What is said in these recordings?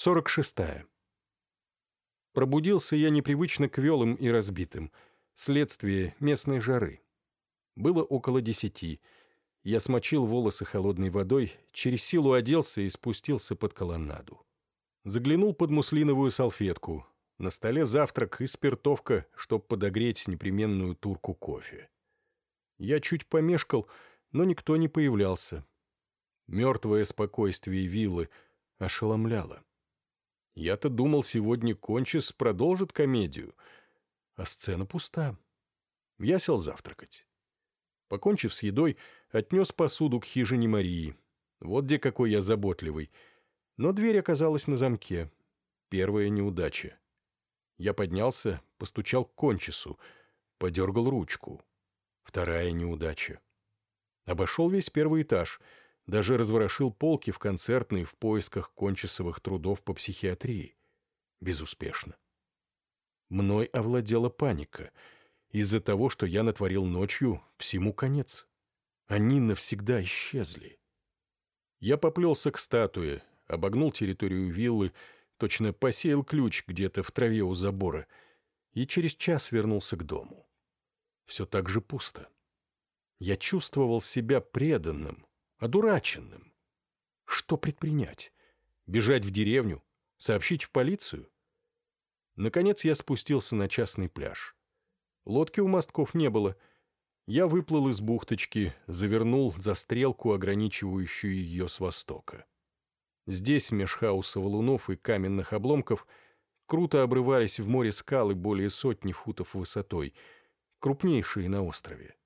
46. Пробудился я непривычно квелым и разбитым, следствие местной жары. Было около десяти. Я смочил волосы холодной водой, через силу оделся и спустился под колоннаду. Заглянул под муслиновую салфетку. На столе завтрак и спиртовка, чтоб подогреть непременную турку кофе. Я чуть помешкал, но никто не появлялся. Мертвое спокойствие виллы ошеломляло. Я-то думал, сегодня Кончис продолжит комедию, а сцена пуста. Я сел завтракать. Покончив с едой, отнес посуду к хижине Марии. Вот где какой я заботливый. Но дверь оказалась на замке. Первая неудача. Я поднялся, постучал к Кончису, подергал ручку. Вторая неудача. Обошел весь первый этаж — даже разворошил полки в концертной в поисках кончисовых трудов по психиатрии. Безуспешно. Мной овладела паника. Из-за того, что я натворил ночью, всему конец. Они навсегда исчезли. Я поплелся к статуе, обогнул территорию виллы, точно посеял ключ где-то в траве у забора и через час вернулся к дому. Все так же пусто. Я чувствовал себя преданным, одураченным. Что предпринять? Бежать в деревню? Сообщить в полицию? Наконец я спустился на частный пляж. Лодки у мостков не было. Я выплыл из бухточки, завернул за стрелку, ограничивающую ее с востока. Здесь, меж хаоса валунов и каменных обломков, круто обрывались в море скалы более сотни футов высотой, крупнейшие на острове.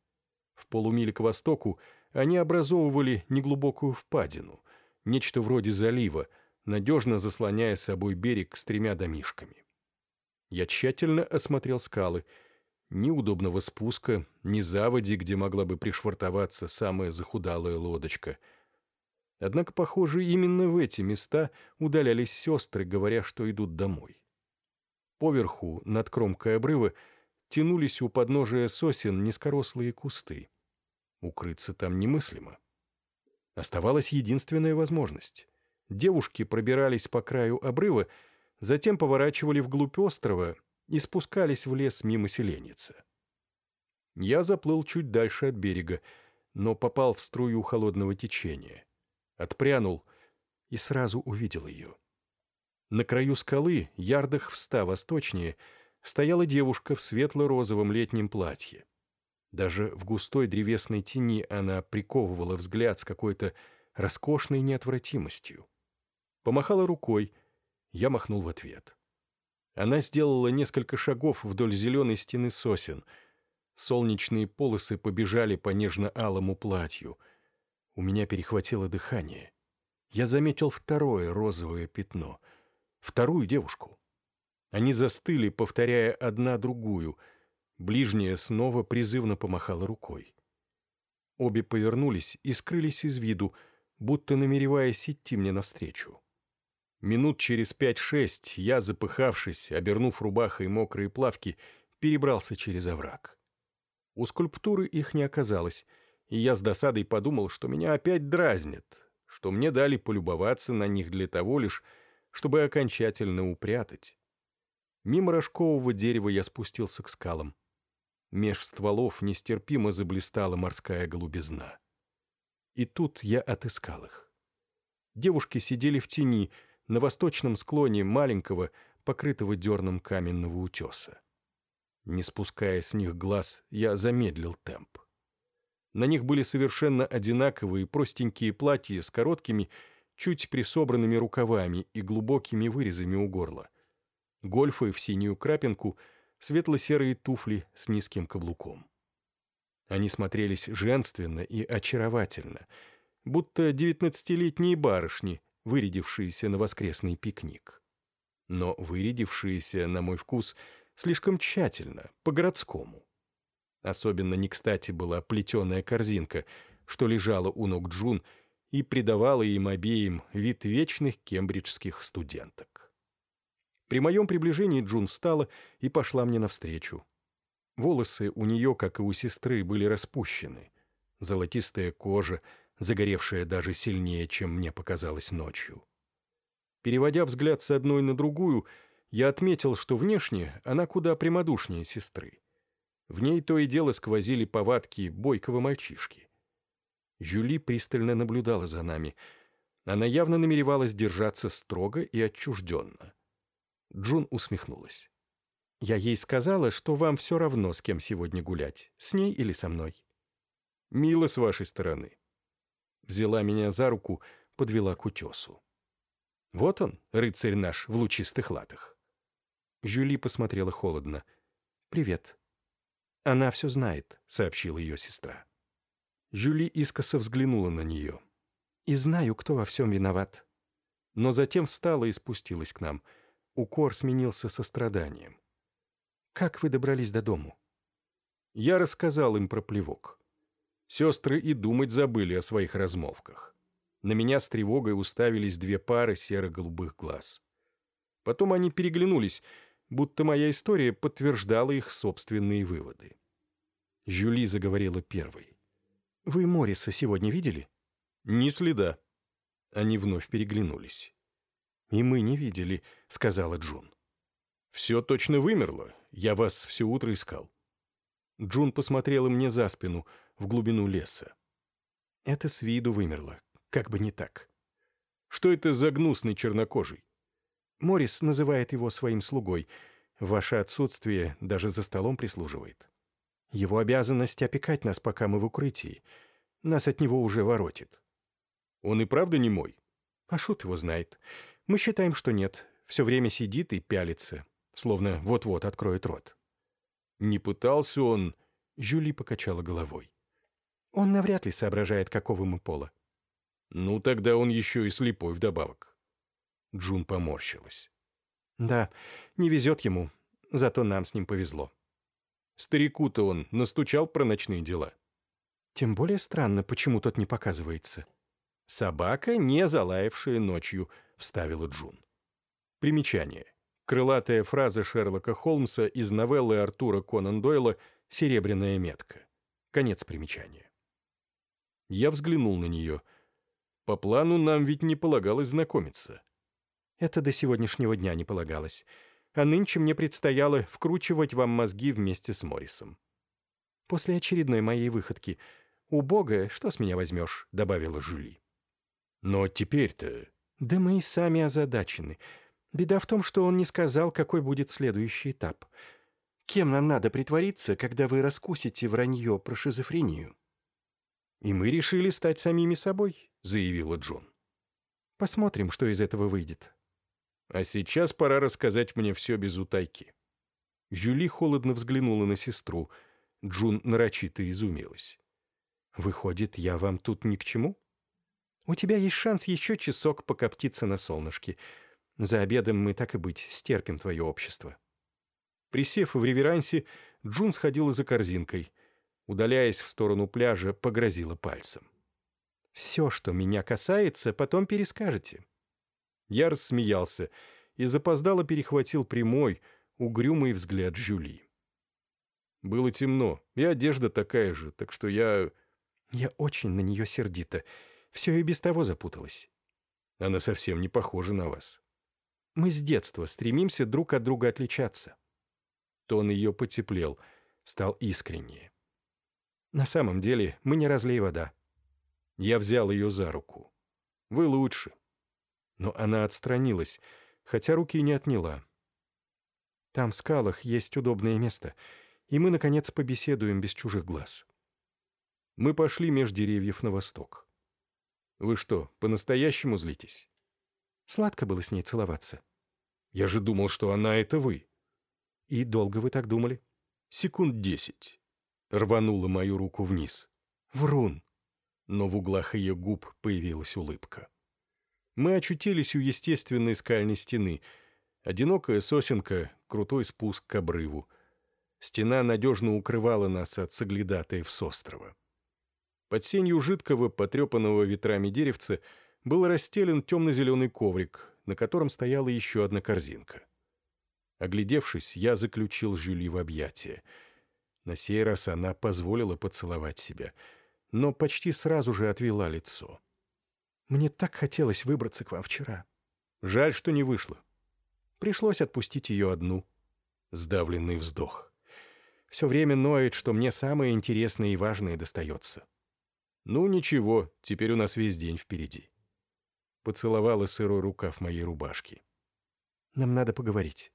В полумиле к востоку — они образовывали неглубокую впадину, нечто вроде залива, надежно заслоняя собой берег с тремя домишками. Я тщательно осмотрел скалы. Ни удобного спуска, ни заводи, где могла бы пришвартоваться самая захудалая лодочка. Однако, похоже, именно в эти места удалялись сестры, говоря, что идут домой. Поверху, над кромкой обрыва, тянулись у подножия сосен низкорослые кусты. Укрыться там немыслимо. Оставалась единственная возможность. Девушки пробирались по краю обрыва, затем поворачивали вглубь острова и спускались в лес мимо селеницы. Я заплыл чуть дальше от берега, но попал в струю холодного течения. Отпрянул и сразу увидел ее. На краю скалы, ярдах в ста восточнее, стояла девушка в светло-розовом летнем платье. Даже в густой древесной тени она приковывала взгляд с какой-то роскошной неотвратимостью. Помахала рукой, я махнул в ответ. Она сделала несколько шагов вдоль зеленой стены сосен. Солнечные полосы побежали по нежно-алому платью. У меня перехватило дыхание. Я заметил второе розовое пятно. Вторую девушку. Они застыли, повторяя одна другую — Ближняя снова призывно помахала рукой. Обе повернулись и скрылись из виду, будто намереваясь идти мне навстречу. Минут через пять-шесть я, запыхавшись, обернув рубахой мокрые плавки, перебрался через овраг. У скульптуры их не оказалось, и я с досадой подумал, что меня опять дразнят, что мне дали полюбоваться на них для того лишь, чтобы окончательно упрятать. Мимо рожкового дерева я спустился к скалам. Меж стволов нестерпимо заблистала морская голубизна. И тут я отыскал их. Девушки сидели в тени на восточном склоне маленького, покрытого дерном каменного утеса. Не спуская с них глаз, я замедлил темп. На них были совершенно одинаковые простенькие платья с короткими, чуть присобранными рукавами и глубокими вырезами у горла. Гольфы в синюю крапинку — светло-серые туфли с низким каблуком. Они смотрелись женственно и очаровательно, будто девятнадцатилетние барышни, вырядившиеся на воскресный пикник. Но вырядившиеся, на мой вкус, слишком тщательно, по-городскому. Особенно не кстати была плетеная корзинка, что лежала у ног Джун и придавала им обеим вид вечных кембриджских студенток. При моем приближении Джун встала и пошла мне навстречу. Волосы у нее, как и у сестры, были распущены. Золотистая кожа, загоревшая даже сильнее, чем мне показалось ночью. Переводя взгляд с одной на другую, я отметил, что внешне она куда прямодушнее сестры. В ней то и дело сквозили повадки бойкого мальчишки. Жюли пристально наблюдала за нами. Она явно намеревалась держаться строго и отчужденно. Джун усмехнулась. «Я ей сказала, что вам все равно, с кем сегодня гулять, с ней или со мной». «Мило с вашей стороны». Взяла меня за руку, подвела к утесу. «Вот он, рыцарь наш, в лучистых латах». Жюли посмотрела холодно. «Привет». «Она все знает», — сообщила ее сестра. Жюли искоса взглянула на нее. «И знаю, кто во всем виноват». Но затем встала и спустилась к нам. Укор сменился состраданием. «Как вы добрались до дому?» Я рассказал им про плевок. Сестры и думать забыли о своих размолвках. На меня с тревогой уставились две пары серо-голубых глаз. Потом они переглянулись, будто моя история подтверждала их собственные выводы. Жюли заговорила первой. «Вы Морриса сегодня видели?» «Ни следа». Они вновь переглянулись. «И мы не видели», — сказала Джун. «Все точно вымерло. Я вас все утро искал». Джун посмотрела мне за спину, в глубину леса. «Это с виду вымерло. Как бы не так». «Что это за гнусный чернокожий?» Моррис называет его своим слугой. Ваше отсутствие даже за столом прислуживает. Его обязанность опекать нас, пока мы в укрытии. Нас от него уже воротит. Он и правда не мой? А шут его знает. Мы считаем, что нет. Все время сидит и пялится, словно вот-вот откроет рот. Не пытался он... Жюли покачала головой. Он навряд ли соображает, какого мы пола. Ну, тогда он еще и слепой вдобавок. Джун поморщилась. Да, не везет ему, зато нам с ним повезло. Старику-то он настучал про ночные дела. Тем более странно, почему тот не показывается. «Собака, не залаявшая ночью», — вставила Джун. Примечание. Крылатая фраза Шерлока Холмса из новеллы Артура Конан Дойла «Серебряная метка». Конец примечания. Я взглянул на нее. По плану нам ведь не полагалось знакомиться. Это до сегодняшнего дня не полагалось а нынче мне предстояло вкручивать вам мозги вместе с Моррисом. После очередной моей выходки «Убогая, что с меня возьмешь?» — добавила Жюли. «Но теперь-то...» «Да мы и сами озадачены. Беда в том, что он не сказал, какой будет следующий этап. Кем нам надо притвориться, когда вы раскусите вранье про шизофрению?» «И мы решили стать самими собой», — заявила Джон. «Посмотрим, что из этого выйдет. А сейчас пора рассказать мне все без утайки». Жюли холодно взглянула на сестру. Джун нарочито изумилась. «Выходит, я вам тут ни к чему? У тебя есть шанс еще часок покоптиться на солнышке. За обедом мы, так и быть, стерпим твое общество». Присев в реверансе, Джун сходила за корзинкой. Удаляясь в сторону пляжа, погрозила пальцем. «Все, что меня касается, потом перескажете. Я рассмеялся и запоздало перехватил прямой, угрюмый взгляд Жюли. Было темно, и одежда такая же, так что я... Я очень на нее сердита. Все и без того запуталась. Она совсем не похожа на вас. Мы с детства стремимся друг от друга отличаться. Тон ее потеплел, стал искреннее. На самом деле мы не разлей вода. Я взял ее за руку. Вы лучше но она отстранилась, хотя руки не отняла. «Там в скалах есть удобное место, и мы, наконец, побеседуем без чужих глаз». Мы пошли меж деревьев на восток. «Вы что, по-настоящему злитесь?» Сладко было с ней целоваться. «Я же думал, что она — это вы». «И долго вы так думали?» «Секунд десять». Рванула мою руку вниз. «Врун!» Но в углах ее губ появилась улыбка мы очутились у естественной скальной стены. Одинокая сосенка, крутой спуск к обрыву. Стена надежно укрывала нас от соглядатаев с острова. Под сенью жидкого, потрепанного ветрами деревца был расстелен темно-зеленый коврик, на котором стояла еще одна корзинка. Оглядевшись, я заключил Жюли в объятия. На сей раз она позволила поцеловать себя, но почти сразу же отвела лицо. Мне так хотелось выбраться к вам вчера. Жаль, что не вышло. Пришлось отпустить ее одну. Сдавленный вздох. Все время ноет, что мне самое интересное и важное достается. Ну ничего, теперь у нас весь день впереди. Поцеловала сырой рукав моей рубашки. Нам надо поговорить.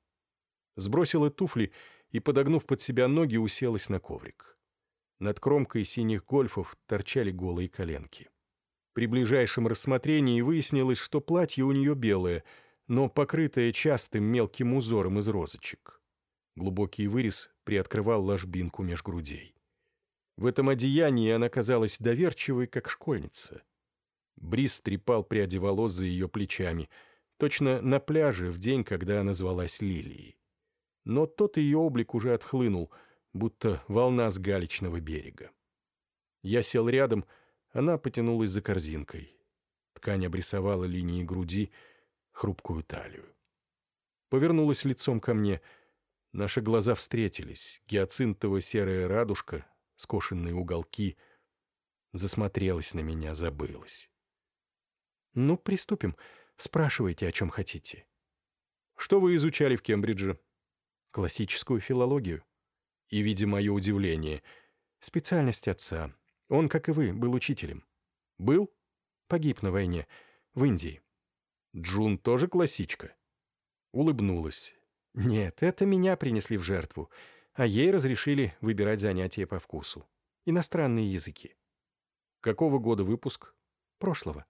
Сбросила туфли и, подогнув под себя ноги, уселась на коврик. Над кромкой синих гольфов торчали голые коленки. При ближайшем рассмотрении выяснилось, что платье у нее белое, но покрытое частым мелким узором из розочек. Глубокий вырез приоткрывал ложбинку меж грудей. В этом одеянии она казалась доверчивой, как школьница. Бриз трепал пряди волос за ее плечами, точно на пляже в день, когда она звалась Лилией. Но тот ее облик уже отхлынул, будто волна с галечного берега. Я сел рядом, она потянулась за корзинкой. Ткань обрисовала линии груди, хрупкую талию. Повернулась лицом ко мне. Наши глаза встретились. Гиацинтово-серая радужка, скошенные уголки. Засмотрелась на меня, забылась. «Ну, приступим. Спрашивайте, о чем хотите». «Что вы изучали в Кембридже?» «Классическую филологию». И, видя мое удивление, «Специальность отца. Он, как и вы, был учителем». «Был?» «Погиб на войне. В Индии». «Джун тоже классичка?» Улыбнулась. «Нет, это меня принесли в жертву а ей разрешили выбирать занятия по вкусу. Иностранные языки. Какого года выпуск? Прошлого.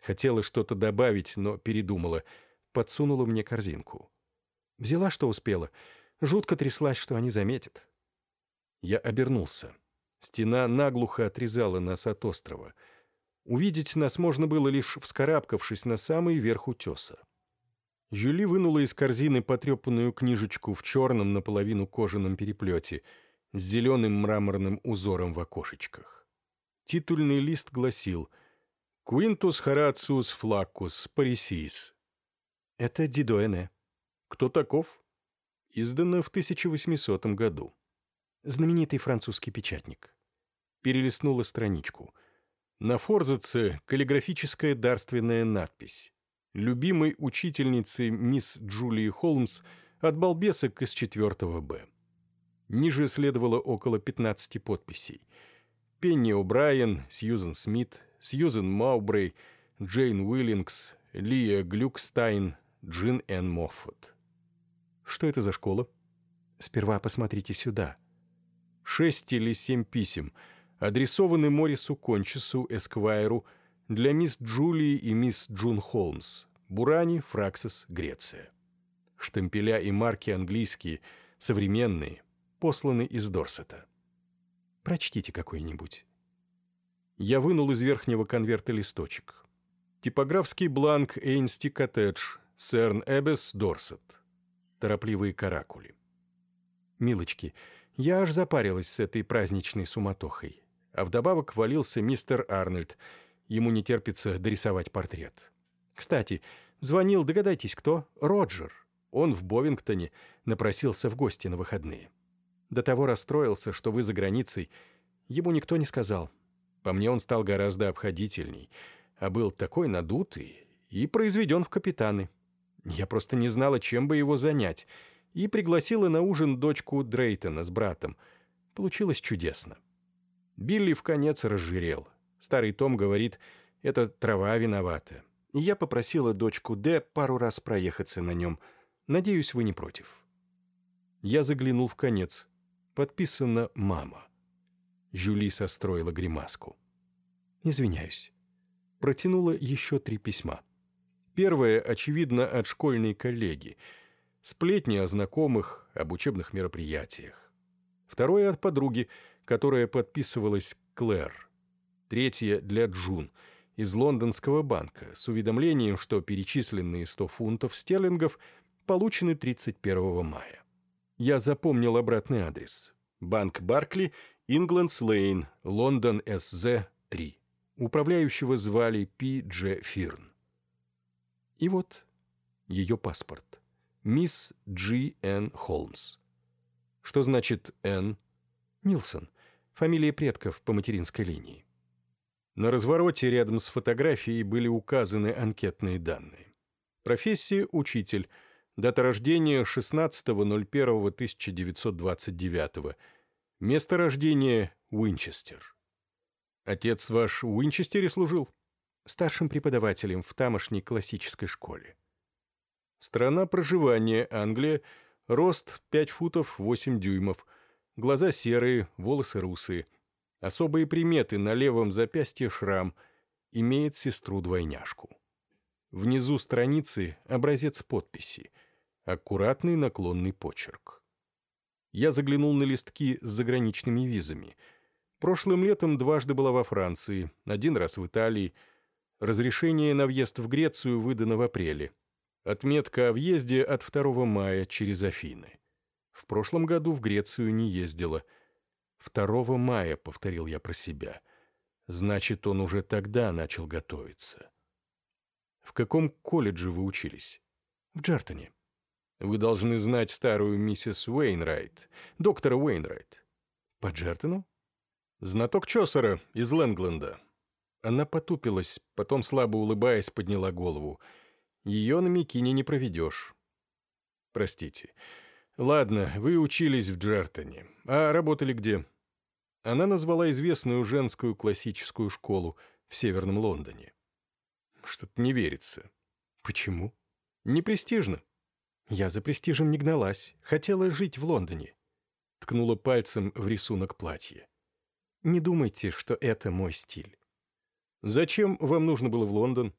Хотела что-то добавить, но передумала. Подсунула мне корзинку. Взяла, что успела. Жутко тряслась, что они заметят. Я обернулся. Стена наглухо отрезала нас от острова. Увидеть нас можно было лишь вскарабкавшись на самый верх утеса. Жюли вынула из корзины потрепанную книжечку в черном наполовину кожаном переплете с зеленым мраморным узором в окошечках. Титульный лист гласил «Quintus Horatius Flaccus Parisис». Это Дидоэне. Кто таков? Издано в 1800 году. Знаменитый французский печатник. Перелистнула страничку. На форзаце каллиграфическая дарственная надпись любимой учительницы мисс Джулии Холмс от балбесок из 4 Б. Ниже следовало около 15 подписей. Пенни О'Брайен, Сьюзен Смит, Сьюзен Маубрей, Джейн Уиллингс, Лия Глюкстайн, Джин Н. Моффат. Что это за школа? Сперва посмотрите сюда. Шесть или семь писем, адресованы Морису Кончесу, Эсквайру, для мисс Джулии и мисс Джун Холмс, Бурани, Фраксис, Греция. Штемпеля и марки английские, современные, посланы из Дорсета. Прочтите какой-нибудь. Я вынул из верхнего конверта листочек. Типографский бланк Эйнсти Коттедж, Серн Эбес, Дорсет. Торопливые каракули. Милочки, я аж запарилась с этой праздничной суматохой. А вдобавок валился мистер Арнольд — Ему не терпится дорисовать портрет. Кстати, звонил, догадайтесь, кто? Роджер. Он в Бовингтоне напросился в гости на выходные. До того расстроился, что вы за границей. Ему никто не сказал. По мне он стал гораздо обходительней, а был такой надутый и произведен в капитаны. Я просто не знала, чем бы его занять, и пригласила на ужин дочку Дрейтона с братом. Получилось чудесно. Билли в конец разжирел — Старый Том говорит, это трава виновата. Я попросила дочку Д пару раз проехаться на нем. Надеюсь, вы не против. Я заглянул в конец. Подписано «Мама». Жюли состроила гримаску. «Извиняюсь». Протянула еще три письма. Первое, очевидно, от школьной коллеги. Сплетни о знакомых, об учебных мероприятиях. Второе от подруги, которая подписывалась Клэр третье для Джун из лондонского банка с уведомлением, что перечисленные 100 фунтов стерлингов получены 31 мая. Я запомнил обратный адрес. Банк Баркли, Ингландс Лейн, Лондон СЗ 3. Управляющего звали Пи Дж. Фирн. И вот ее паспорт. Мисс Джи Н. Холмс. Что значит Н? Нилсон. Фамилия предков по материнской линии. На развороте рядом с фотографией были указаны анкетные данные. Профессия – учитель. Дата рождения – 16.01.1929. Место рождения – Уинчестер. Отец ваш в Уинчестере служил? Старшим преподавателем в тамошней классической школе. Страна проживания – Англия. Рост – 5 футов 8 дюймов. Глаза серые, волосы русые. Особые приметы на левом запястье шрам. Имеет сестру-двойняшку. Внизу страницы образец подписи. Аккуратный наклонный почерк. Я заглянул на листки с заграничными визами. Прошлым летом дважды была во Франции, один раз в Италии. Разрешение на въезд в Грецию выдано в апреле. Отметка о въезде от 2 мая через Афины. В прошлом году в Грецию не ездила. 2 мая, повторил я про себя. Значит, он уже тогда начал готовиться. В каком колледже вы учились? В Джартоне. Вы должны знать старую миссис Уэйнрайт, доктора Уэйнрайт. По Джертону? Знаток Чосера из Лэнгленда. Она потупилась, потом, слабо улыбаясь, подняла голову — ее на Микине не проведешь. Простите. Ладно, вы учились в Джертоне. А работали где? Она назвала известную женскую классическую школу в Северном Лондоне. Что-то не верится. Почему? Не престижно. Я за престижем не гналась. Хотела жить в Лондоне. Ткнула пальцем в рисунок платья. Не думайте, что это мой стиль. Зачем вам нужно было в Лондон?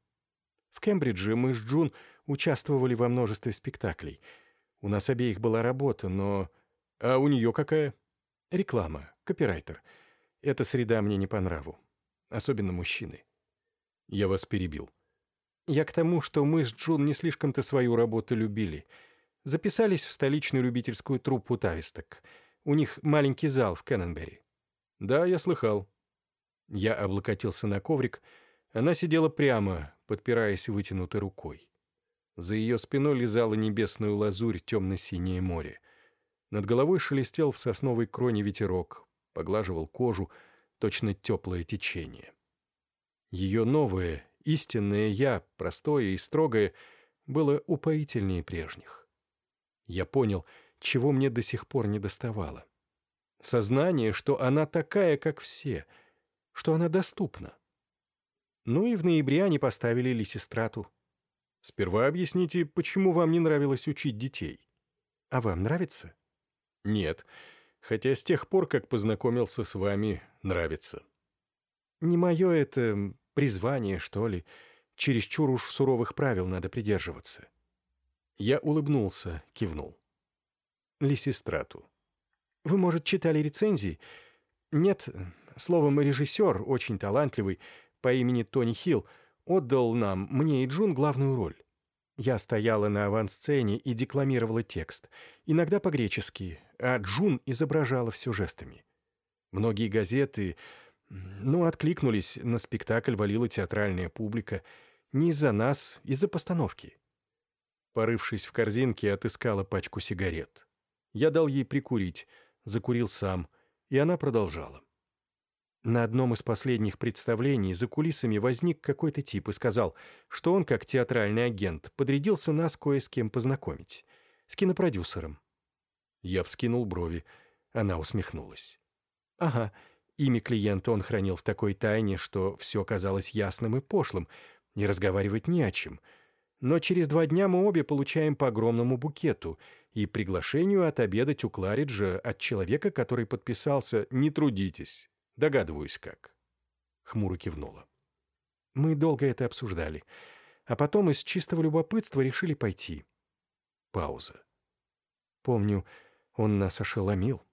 В Кембридже мы с Джун участвовали во множестве спектаклей. У нас обеих была работа, но... А у нее какая? Реклама, копирайтер. Эта среда мне не по нраву. Особенно мужчины. Я вас перебил. Я к тому, что мы с Джун не слишком-то свою работу любили. Записались в столичную любительскую труппу тависток. У них маленький зал в Кенненбери. Да, я слыхал. Я облокотился на коврик. Она сидела прямо, подпираясь вытянутой рукой. За ее спиной лизала небесную лазурь темно-синее море. Над головой шелестел в сосновой кроне ветерок, поглаживал кожу, точно теплое течение. Ее новое, истинное «я», простое и строгое, было упоительнее прежних. Я понял, чего мне до сих пор не доставало. Сознание, что она такая, как все, что она доступна. Ну и в ноябре они поставили Лисистрату. Сперва объясните, почему вам не нравилось учить детей? А вам нравится? Нет, хотя с тех пор, как познакомился с вами, нравится. Не мое это призвание, что ли. Чересчур уж суровых правил надо придерживаться. Я улыбнулся, кивнул. Лисистрату. Вы, может, читали рецензии? Нет, словом, режиссер, очень талантливый, по имени Тони Хилл отдал нам, мне и Джун, главную роль. Я стояла на авансцене и декламировала текст, иногда по-гречески, а Джун изображала все жестами. Многие газеты, ну, откликнулись, на спектакль валила театральная публика. Не из-за нас, из-за постановки. Порывшись в корзинке, отыскала пачку сигарет. Я дал ей прикурить, закурил сам, и она продолжала. На одном из последних представлений за кулисами возник какой-то тип и сказал, что он, как театральный агент, подрядился нас кое с кем познакомить. С кинопродюсером. Я вскинул брови. Она усмехнулась. «Ага, имя клиента он хранил в такой тайне, что все казалось ясным и пошлым, не разговаривать не о чем. Но через два дня мы обе получаем по огромному букету и приглашению отобедать у Клариджа от человека, который подписался «Не трудитесь». Догадываюсь, как. Хмуро кивнула. Мы долго это обсуждали, а потом из чистого любопытства решили пойти. Пауза. Помню, он нас ошеломил.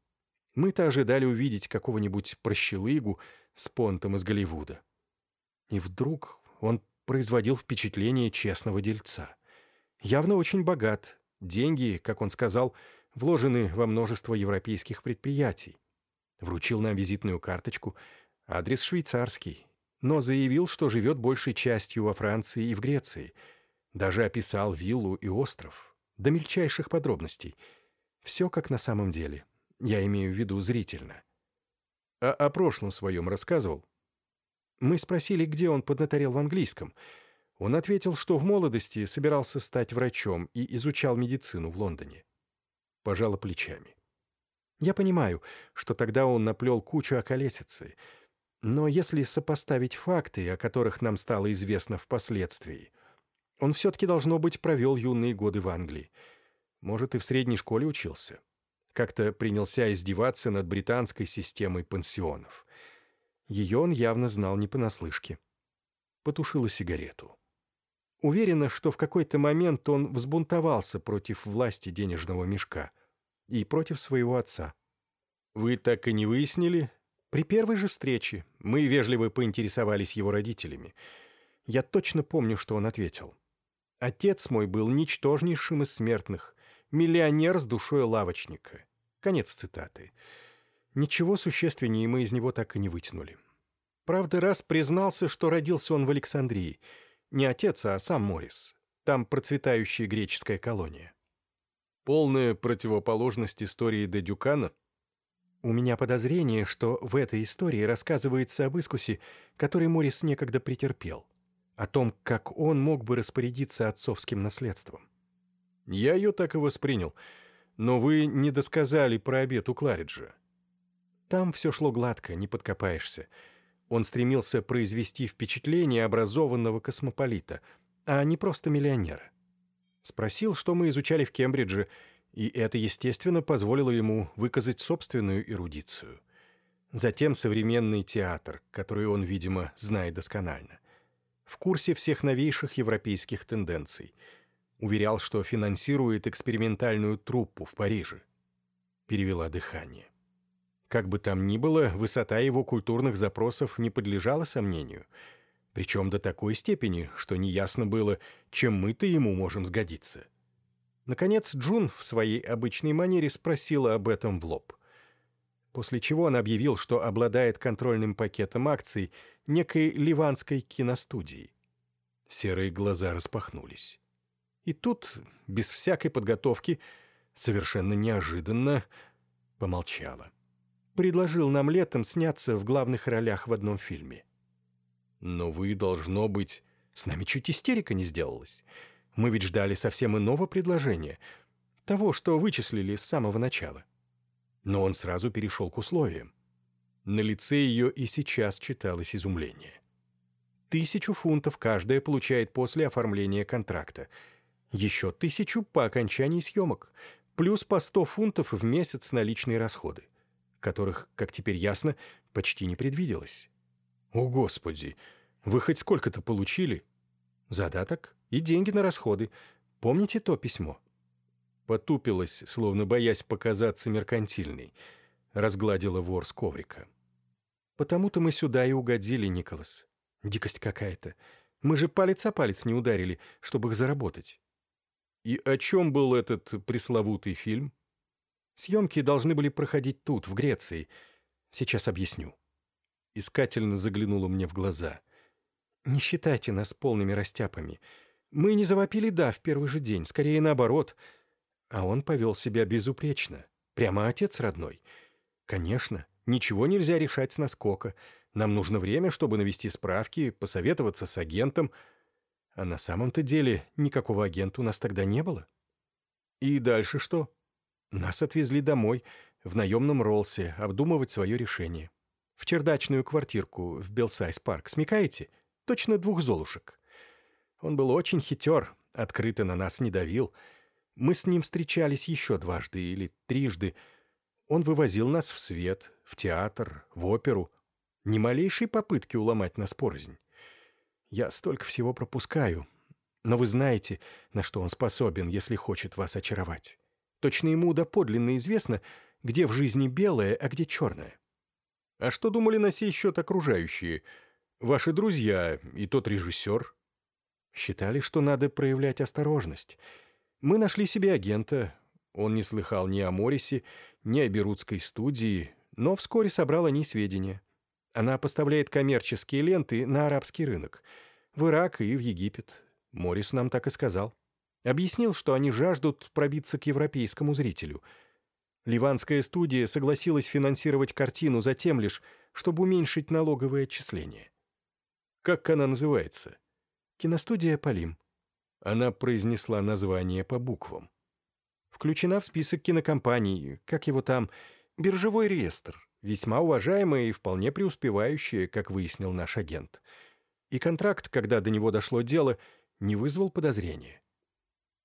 Мы-то ожидали увидеть какого-нибудь прощелыгу с понтом из Голливуда. И вдруг он производил впечатление честного дельца. Явно очень богат. Деньги, как он сказал, вложены во множество европейских предприятий. Вручил нам визитную карточку, адрес швейцарский, но заявил, что живет большей частью во Франции и в Греции. Даже описал виллу и остров, до мельчайших подробностей. Все как на самом деле. Я имею в виду зрительно. А о прошлом своем рассказывал? Мы спросили, где он поднаторел в английском. Он ответил, что в молодости собирался стать врачом и изучал медицину в Лондоне. Пожала плечами. Я понимаю, что тогда он наплел кучу околесицы, но если сопоставить факты, о которых нам стало известно впоследствии, он все-таки, должно быть, провел юные годы в Англии. Может, и в средней школе учился. Как-то принялся издеваться над британской системой пансионов. Ее он явно знал не понаслышке. Потушила сигарету. Уверена, что в какой-то момент он взбунтовался против власти денежного мешка и против своего отца. «Вы так и не выяснили?» «При первой же встрече мы вежливо поинтересовались его родителями. Я точно помню, что он ответил. Отец мой был ничтожнейшим из смертных, миллионер с душой лавочника. Конец цитаты. Ничего существеннее мы из него так и не вытянули. Правда, раз признался, что родился он в Александрии — не отец, а сам Морис. Там процветающая греческая колония. Полная противоположность истории де Дюкана? У меня подозрение, что в этой истории рассказывается об искусе, который Морис некогда претерпел. О том, как он мог бы распорядиться отцовским наследством. Я ее так и воспринял. Но вы не досказали про обед у Клариджа. Там все шло гладко, не подкопаешься. Он стремился произвести впечатление образованного космополита, а не просто миллионера. Спросил, что мы изучали в Кембридже, и это, естественно, позволило ему выказать собственную эрудицию. Затем современный театр, который он, видимо, знает досконально. В курсе всех новейших европейских тенденций. Уверял, что финансирует экспериментальную труппу в Париже. Перевела дыхание. Как бы там ни было, высота его культурных запросов не подлежала сомнению. Причем до такой степени, что неясно было, чем мы-то ему можем сгодиться. Наконец Джун в своей обычной манере спросила об этом в лоб. После чего он объявил, что обладает контрольным пакетом акций некой ливанской киностудии. Серые глаза распахнулись. И тут, без всякой подготовки, совершенно неожиданно помолчала предложил нам летом сняться в главных ролях в одном фильме. Но вы, должно быть... С нами чуть истерика не сделалась. Мы ведь ждали совсем иного предложения. Того, что вычислили с самого начала. Но он сразу перешел к условиям. На лице ее и сейчас читалось изумление. Тысячу фунтов каждая получает после оформления контракта. Еще тысячу по окончании съемок. Плюс по сто фунтов в месяц на личные расходы которых, как теперь ясно, почти не предвиделось. О, Господи! Вы хоть сколько-то получили? Задаток и деньги на расходы. Помните то письмо? Потупилась, словно боясь показаться меркантильной. Разгладила вор с коврика. Потому-то мы сюда и угодили, Николас. Дикость какая-то. Мы же палец о палец не ударили, чтобы их заработать. И о чем был этот пресловутый фильм? Съемки должны были проходить тут, в Греции. Сейчас объясню». Искательно заглянула мне в глаза. «Не считайте нас полными растяпами. Мы не завопили «да» в первый же день, скорее наоборот. А он повел себя безупречно. Прямо отец родной. Конечно, ничего нельзя решать с наскока. Нам нужно время, чтобы навести справки, посоветоваться с агентом. А на самом-то деле никакого агента у нас тогда не было. И дальше что?» Нас отвезли домой, в наемном Ролсе, обдумывать свое решение. В чердачную квартирку в Белсайз-парк, смекаете? Точно двух золушек. Он был очень хитер, открыто на нас не давил. Мы с ним встречались еще дважды или трижды. Он вывозил нас в свет, в театр, в оперу. Ни малейшей попытки уломать нас порознь. Я столько всего пропускаю. Но вы знаете, на что он способен, если хочет вас очаровать. Точно ему доподлинно известно, где в жизни белое, а где черное. А что думали на сей счет окружающие? Ваши друзья и тот режиссер? Считали, что надо проявлять осторожность. Мы нашли себе агента. Он не слыхал ни о Морисе, ни о Берутской студии, но вскоре собрал о ней сведения. Она поставляет коммерческие ленты на арабский рынок, в Ирак и в Египет. Морис нам так и сказал. Объяснил, что они жаждут пробиться к европейскому зрителю. Ливанская студия согласилась финансировать картину за тем лишь, чтобы уменьшить налоговые отчисления. Как она называется? Киностудия «Полим». Она произнесла название по буквам. Включена в список кинокомпаний, как его там, биржевой реестр, весьма уважаемая и вполне преуспевающая, как выяснил наш агент. И контракт, когда до него дошло дело, не вызвал подозрения.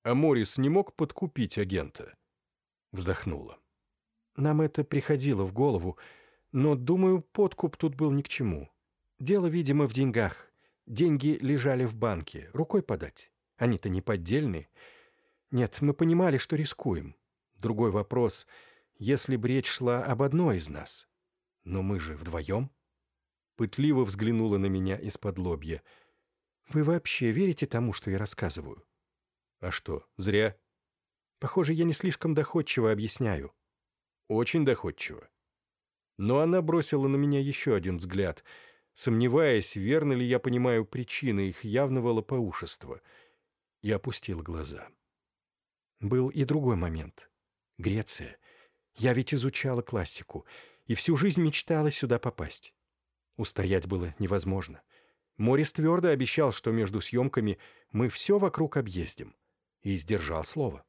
А Моррис не мог подкупить агента? Вздохнула. Нам это приходило в голову, но, думаю, подкуп тут был ни к чему. Дело, видимо, в деньгах. Деньги лежали в банке, рукой подать. Они-то не поддельные. Нет, мы понимали, что рискуем. Другой вопрос, если бы речь шла об одной из нас. Но мы же вдвоем. Пытливо взглянула на меня из-под лобья. Вы вообще верите тому, что я рассказываю? А что, зря? Похоже, я не слишком доходчиво объясняю. Очень доходчиво. Но она бросила на меня еще один взгляд, сомневаясь, верно ли я понимаю причины их явного лопоушества, и опустил глаза. Был и другой момент. Греция. Я ведь изучала классику, и всю жизнь мечтала сюда попасть. Устоять было невозможно. Морис твердо обещал, что между съемками мы все вокруг объездим. И сдержал слово.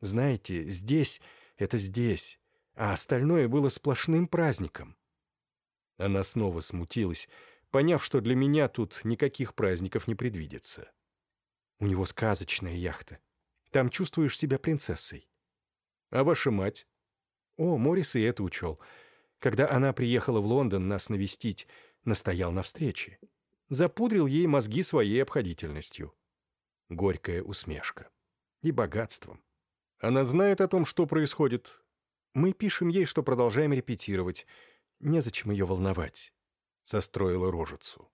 Знаете, здесь — это здесь, а остальное было сплошным праздником. Она снова смутилась, поняв, что для меня тут никаких праздников не предвидится. У него сказочная яхта. Там чувствуешь себя принцессой. А ваша мать? О, Моррис и это учел. Когда она приехала в Лондон нас навестить, настоял на встрече. Запудрил ей мозги своей обходительностью. Горькая усмешка. И богатством. Она знает о том, что происходит, мы пишем ей, что продолжаем репетировать. Незачем ее волновать. Состроила рожицу.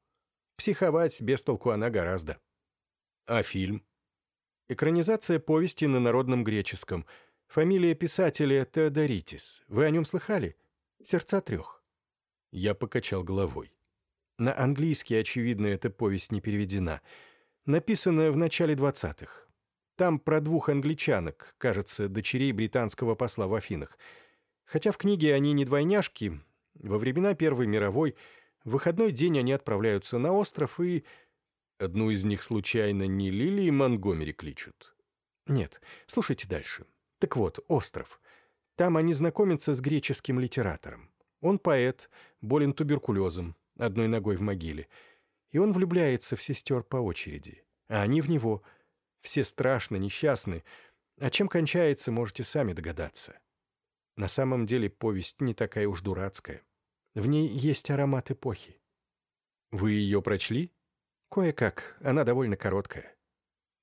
Психовать без толку она гораздо. А фильм? Экранизация повести на народном греческом. Фамилия писателя Теодоритис. Вы о нем слыхали? «Сердца трех». Я покачал головой. На английский, очевидно, эта повесть не переведена. Написанная в начале двадцатых. Там про двух англичанок, кажется, дочерей британского посла в Афинах. Хотя в книге они не двойняшки, во времена Первой мировой в выходной день они отправляются на остров и... Одну из них случайно не Лили Монгомери кличут? Нет, слушайте дальше. Так вот, остров. Там они знакомятся с греческим литератором. Он поэт, болен туберкулезом, одной ногой в могиле. И он влюбляется в сестер по очереди. А они в него — все страшно несчастны, а чем кончается, можете сами догадаться. На самом деле повесть не такая уж дурацкая. В ней есть аромат эпохи. Вы ее прочли? Кое-как, она довольно короткая.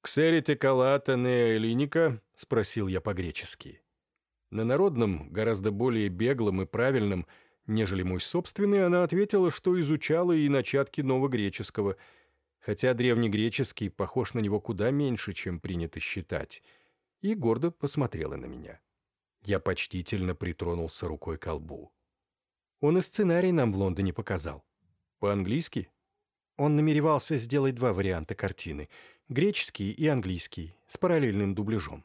«Ксерите калата не элиника?» — спросил я по-гречески. На народном, гораздо более беглом и правильном, нежели мой собственный, она ответила, что изучала и начатки новогреческого — хотя древнегреческий похож на него куда меньше, чем принято считать, и гордо посмотрела на меня. Я почтительно притронулся рукой к лбу. Он и сценарий нам в Лондоне показал. По-английски? Он намеревался сделать два варианта картины — греческий и английский, с параллельным дубляжом.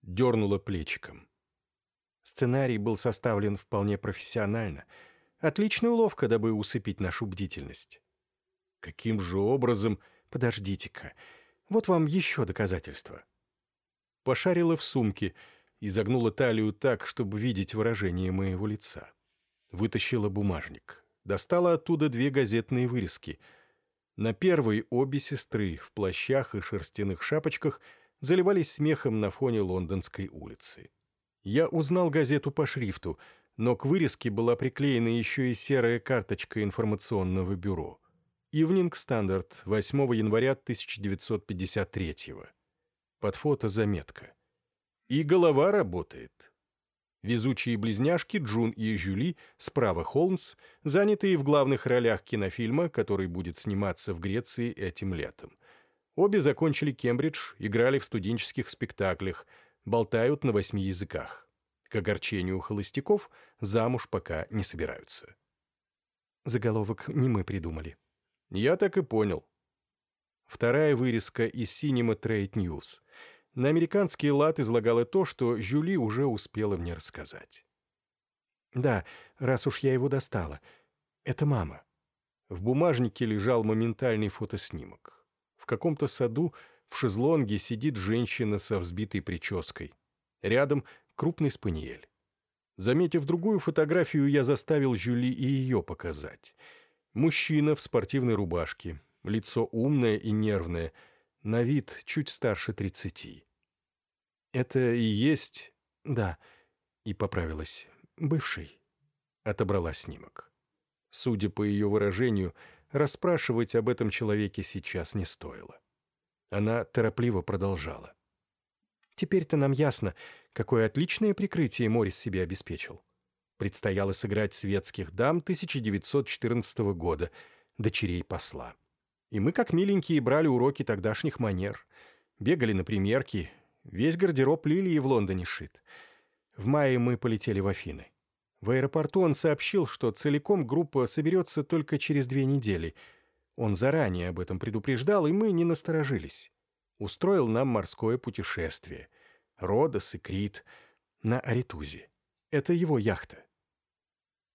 Дернула плечиком. Сценарий был составлен вполне профессионально. Отличная уловка, дабы усыпить нашу бдительность. Каким же образом... Подождите-ка. Вот вам еще доказательство. Пошарила в сумке и загнула талию так, чтобы видеть выражение моего лица. Вытащила бумажник. Достала оттуда две газетные вырезки. На первой обе сестры в плащах и шерстяных шапочках заливались смехом на фоне лондонской улицы. Я узнал газету по шрифту, но к вырезке была приклеена еще и серая карточка информационного бюро. Evening Standard, 8 января 1953 -го. Под фото заметка. И голова работает. Везучие близняшки Джун и Жюли, справа Холмс, занятые в главных ролях кинофильма, который будет сниматься в Греции этим летом. Обе закончили Кембридж, играли в студенческих спектаклях, болтают на восьми языках. К огорчению холостяков замуж пока не собираются. Заголовок не мы придумали. Я так и понял. Вторая вырезка из Cinema Trade News. На американский лад излагала то, что Жюли уже успела мне рассказать. «Да, раз уж я его достала. Это мама». В бумажнике лежал моментальный фотоснимок. В каком-то саду в шезлонге сидит женщина со взбитой прической. Рядом крупный спаниель. Заметив другую фотографию, я заставил Жюли и ее показать. Мужчина в спортивной рубашке, лицо умное и нервное, на вид чуть старше тридцати. «Это и есть...» «Да», и поправилась. «Бывший». Отобрала снимок. Судя по ее выражению, расспрашивать об этом человеке сейчас не стоило. Она торопливо продолжала. «Теперь-то нам ясно, какое отличное прикрытие Морис себе обеспечил. Предстояло сыграть светских дам 1914 года, дочерей посла. И мы, как миленькие, брали уроки тогдашних манер. Бегали на примерки. Весь гардероб Лилии в Лондоне шит. В мае мы полетели в Афины. В аэропорту он сообщил, что целиком группа соберется только через две недели. Он заранее об этом предупреждал, и мы не насторожились. Устроил нам морское путешествие. Родос и Крит на Аритузе. Это его яхта.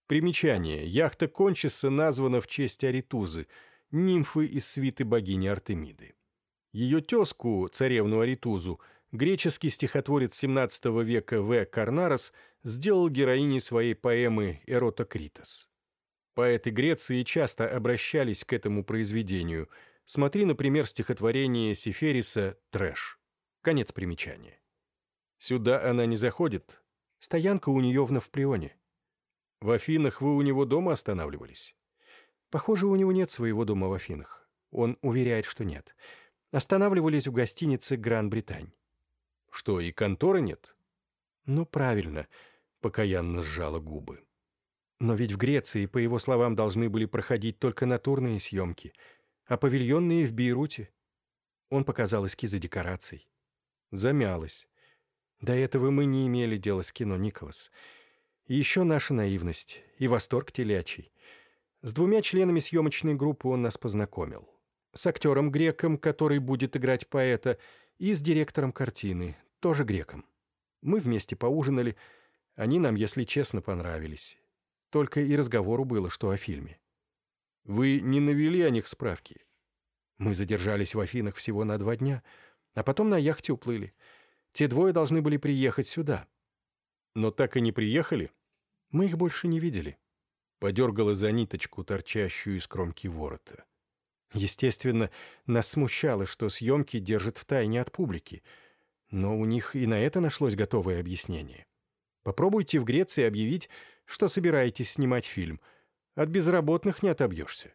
Примечание. Яхта Кончиса названа в честь Аритузы, нимфы из свиты богини Артемиды. Ее тезку, царевну Аритузу, греческий стихотворец XVII века В. Карнарос сделал героиней своей поэмы «Эрота Критос». Поэты Греции часто обращались к этому произведению. Смотри, например, стихотворение Сифериса «Трэш». Конец примечания. Сюда она не заходит. Стоянка у нее в Навплеоне. В Афинах вы у него дома останавливались? Похоже, у него нет своего дома в Афинах. Он уверяет, что нет. Останавливались в гостинице «Гран-Британь». Что, и конторы нет? Ну, правильно, покаянно сжала губы. Но ведь в Греции, по его словам, должны были проходить только натурные съемки, а павильонные в Бейруте. Он показал эскизы декораций. Замялась. До этого мы не имели дела с кино, Николас. И еще наша наивность и восторг телячий. С двумя членами съемочной группы он нас познакомил. С актером-греком, который будет играть поэта, и с директором картины, тоже греком. Мы вместе поужинали, они нам, если честно, понравились. Только и разговору было, что о фильме. Вы не навели о них справки? Мы задержались в Афинах всего на два дня, а потом на яхте уплыли. Те двое должны были приехать сюда. Но так и не приехали? Мы их больше не видели. Подергала за ниточку, торчащую из кромки ворота. Естественно, нас смущало, что съемки держат в тайне от публики. Но у них и на это нашлось готовое объяснение. Попробуйте в Греции объявить, что собираетесь снимать фильм. От безработных не отобьешься.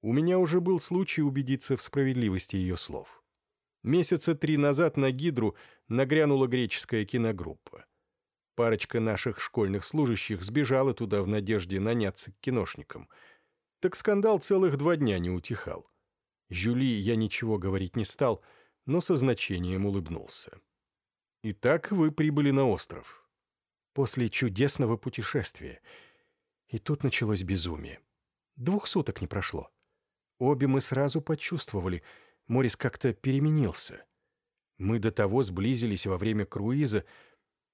У меня уже был случай убедиться в справедливости ее слов. Месяца три назад на Гидру нагрянула греческая киногруппа. Парочка наших школьных служащих сбежала туда в надежде наняться к киношникам. Так скандал целых два дня не утихал. Жюли я ничего говорить не стал, но со значением улыбнулся. «Итак, вы прибыли на остров. После чудесного путешествия. И тут началось безумие. Двух суток не прошло. Обе мы сразу почувствовали — Морис как-то переменился. Мы до того сблизились во время круиза.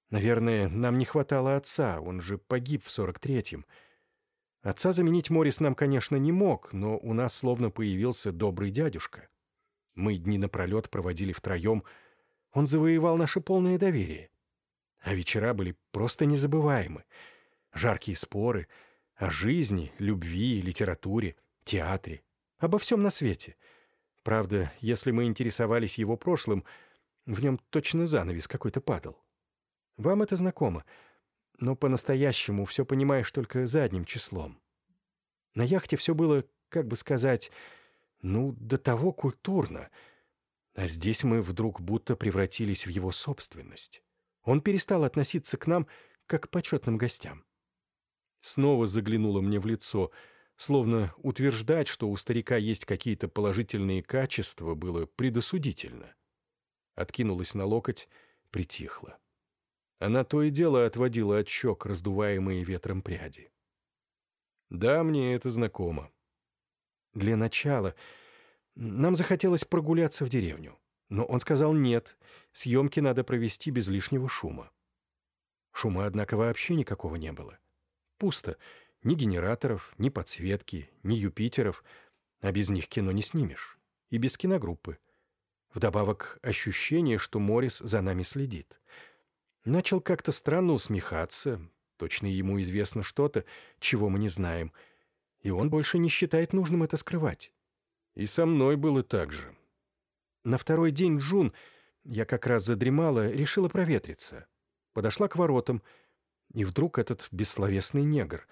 Наверное, нам не хватало отца, он же погиб в 43-м. Отца заменить Морис нам, конечно, не мог, но у нас словно появился добрый дядюшка. Мы дни напролет проводили втроем. Он завоевал наше полное доверие. А вечера были просто незабываемы. Жаркие споры о жизни, любви, литературе, театре, обо всем на свете — Правда, если мы интересовались его прошлым, в нем точно занавес какой-то падал. Вам это знакомо, но по-настоящему все понимаешь только задним числом. На яхте все было, как бы сказать, ну, до того культурно. А здесь мы вдруг будто превратились в его собственность. Он перестал относиться к нам, как к почетным гостям. Снова заглянула мне в лицо — Словно утверждать, что у старика есть какие-то положительные качества, было предосудительно. Откинулась на локоть, притихла. Она то и дело отводила от щек раздуваемые ветром пряди. «Да, мне это знакомо». «Для начала нам захотелось прогуляться в деревню, но он сказал нет, съемки надо провести без лишнего шума». Шума, однако, вообще никакого не было. Пусто — ни генераторов, ни подсветки, ни Юпитеров, а без них кино не снимешь. и без киногруппы. Вдобавок ощущение, что Морис за нами следит. Начал как-то странно усмехаться, точно ему известно что-то, чего мы не знаем, и он больше не считает нужным это скрывать. И со мной было так же. На второй день Джун, я как раз задремала, решила проветриться. Подошла к воротам, и вдруг этот бессловесный негр,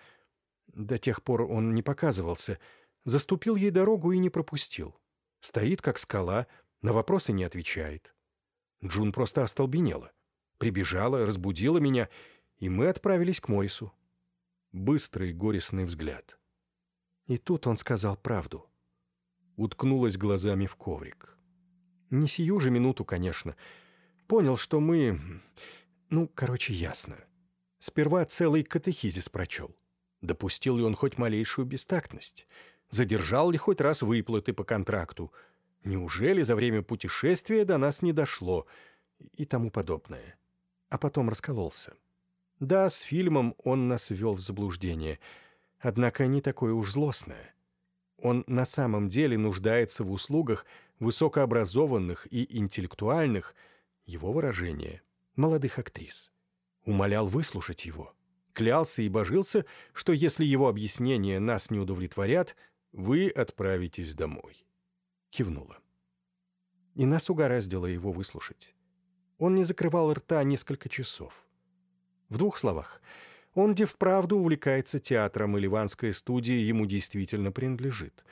до тех пор он не показывался, заступил ей дорогу и не пропустил. Стоит, как скала, на вопросы не отвечает. Джун просто остолбенела. Прибежала, разбудила меня, и мы отправились к Морису. Быстрый горестный взгляд. И тут он сказал правду. Уткнулась глазами в коврик. Не сию же минуту, конечно. Понял, что мы... Ну, короче, ясно. Сперва целый катехизис прочел. Допустил ли он хоть малейшую бестактность? Задержал ли хоть раз выплаты по контракту? Неужели за время путешествия до нас не дошло? И тому подобное. А потом раскололся. Да, с фильмом он нас ввел в заблуждение. Однако не такое уж злостное. Он на самом деле нуждается в услугах высокообразованных и интеллектуальных, его выражение, молодых актрис. Умолял выслушать его. Клялся и божился, что если его объяснения нас не удовлетворят, вы отправитесь домой кивнула. И нас угораздило его выслушать. Он не закрывал рта несколько часов. В двух словах, он где вправду увлекается театром, и ливанская студия ему действительно принадлежит.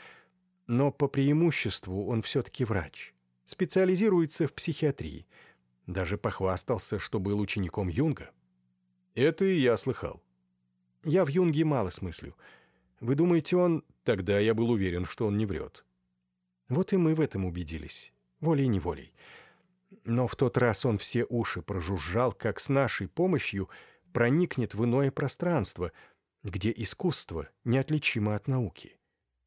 Но по преимуществу он все-таки врач. Специализируется в психиатрии. Даже похвастался, что был учеником Юнга. Это и я слыхал. Я в Юнге мало смыслю. Вы думаете, он... Тогда я был уверен, что он не врет. Вот и мы в этом убедились, волей-неволей. Но в тот раз он все уши прожужжал, как с нашей помощью проникнет в иное пространство, где искусство неотличимо от науки.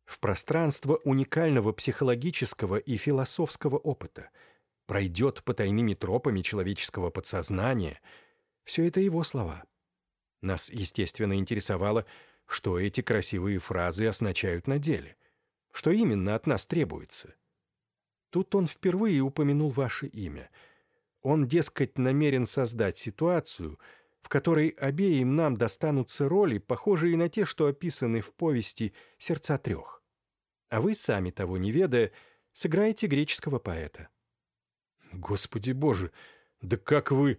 В пространство уникального психологического и философского опыта. Пройдет по тайными тропами человеческого подсознания. Все это его слова. Нас, естественно, интересовало, что эти красивые фразы означают на деле — что именно от нас требуется? Тут он впервые упомянул ваше имя. Он, дескать, намерен создать ситуацию, в которой обеим нам достанутся роли, похожие на те, что описаны в повести «Сердца трех». А вы, сами того не ведая, сыграете греческого поэта. «Господи боже, да как вы...»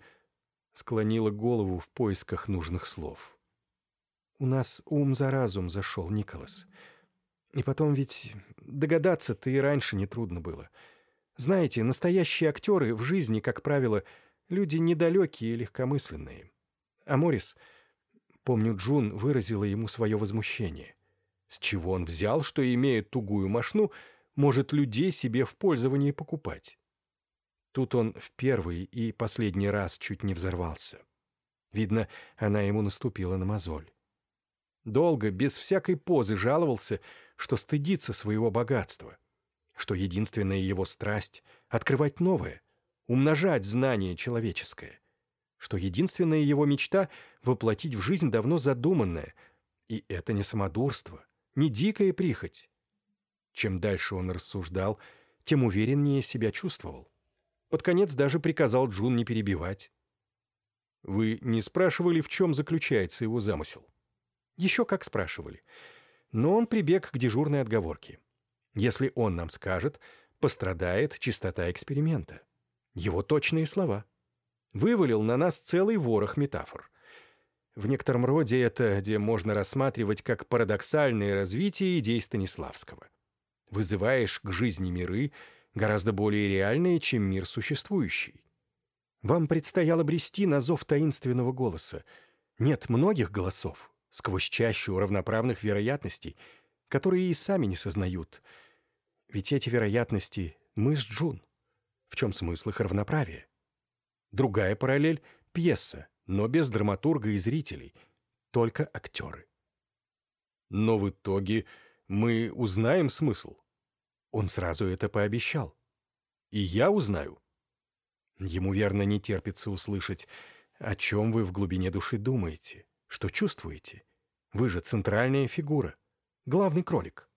склонила голову в поисках нужных слов. «У нас ум за разум зашел, Николас. И потом ведь догадаться-то и раньше нетрудно было. Знаете, настоящие актеры в жизни, как правило, люди недалекие и легкомысленные. А Морис, помню, Джун выразила ему свое возмущение. С чего он взял, что, имея тугую мошну, может людей себе в пользование покупать? Тут он в первый и последний раз чуть не взорвался. Видно, она ему наступила на мозоль. Долго, без всякой позы жаловался — что стыдится своего богатства, что единственная его страсть — открывать новое, умножать знание человеческое, что единственная его мечта — воплотить в жизнь давно задуманное, и это не самодурство, не дикая прихоть. Чем дальше он рассуждал, тем увереннее себя чувствовал. Под конец даже приказал Джун не перебивать. «Вы не спрашивали, в чем заключается его замысел?» «Еще как спрашивали но он прибег к дежурной отговорке. Если он нам скажет, пострадает чистота эксперимента. Его точные слова. Вывалил на нас целый ворох метафор. В некотором роде это, где можно рассматривать как парадоксальное развитие идей Станиславского. Вызываешь к жизни миры, гораздо более реальные, чем мир существующий. Вам предстояло брести на зов таинственного голоса. Нет многих голосов, сквозь чащу равноправных вероятностей, которые и сами не сознают. Ведь эти вероятности — мы с Джун. В чем смысл их равноправия? Другая параллель — пьеса, но без драматурга и зрителей, только актеры. Но в итоге мы узнаем смысл. Он сразу это пообещал. И я узнаю. Ему верно не терпится услышать, о чем вы в глубине души думаете что чувствуете. Вы же центральная фигура, главный кролик.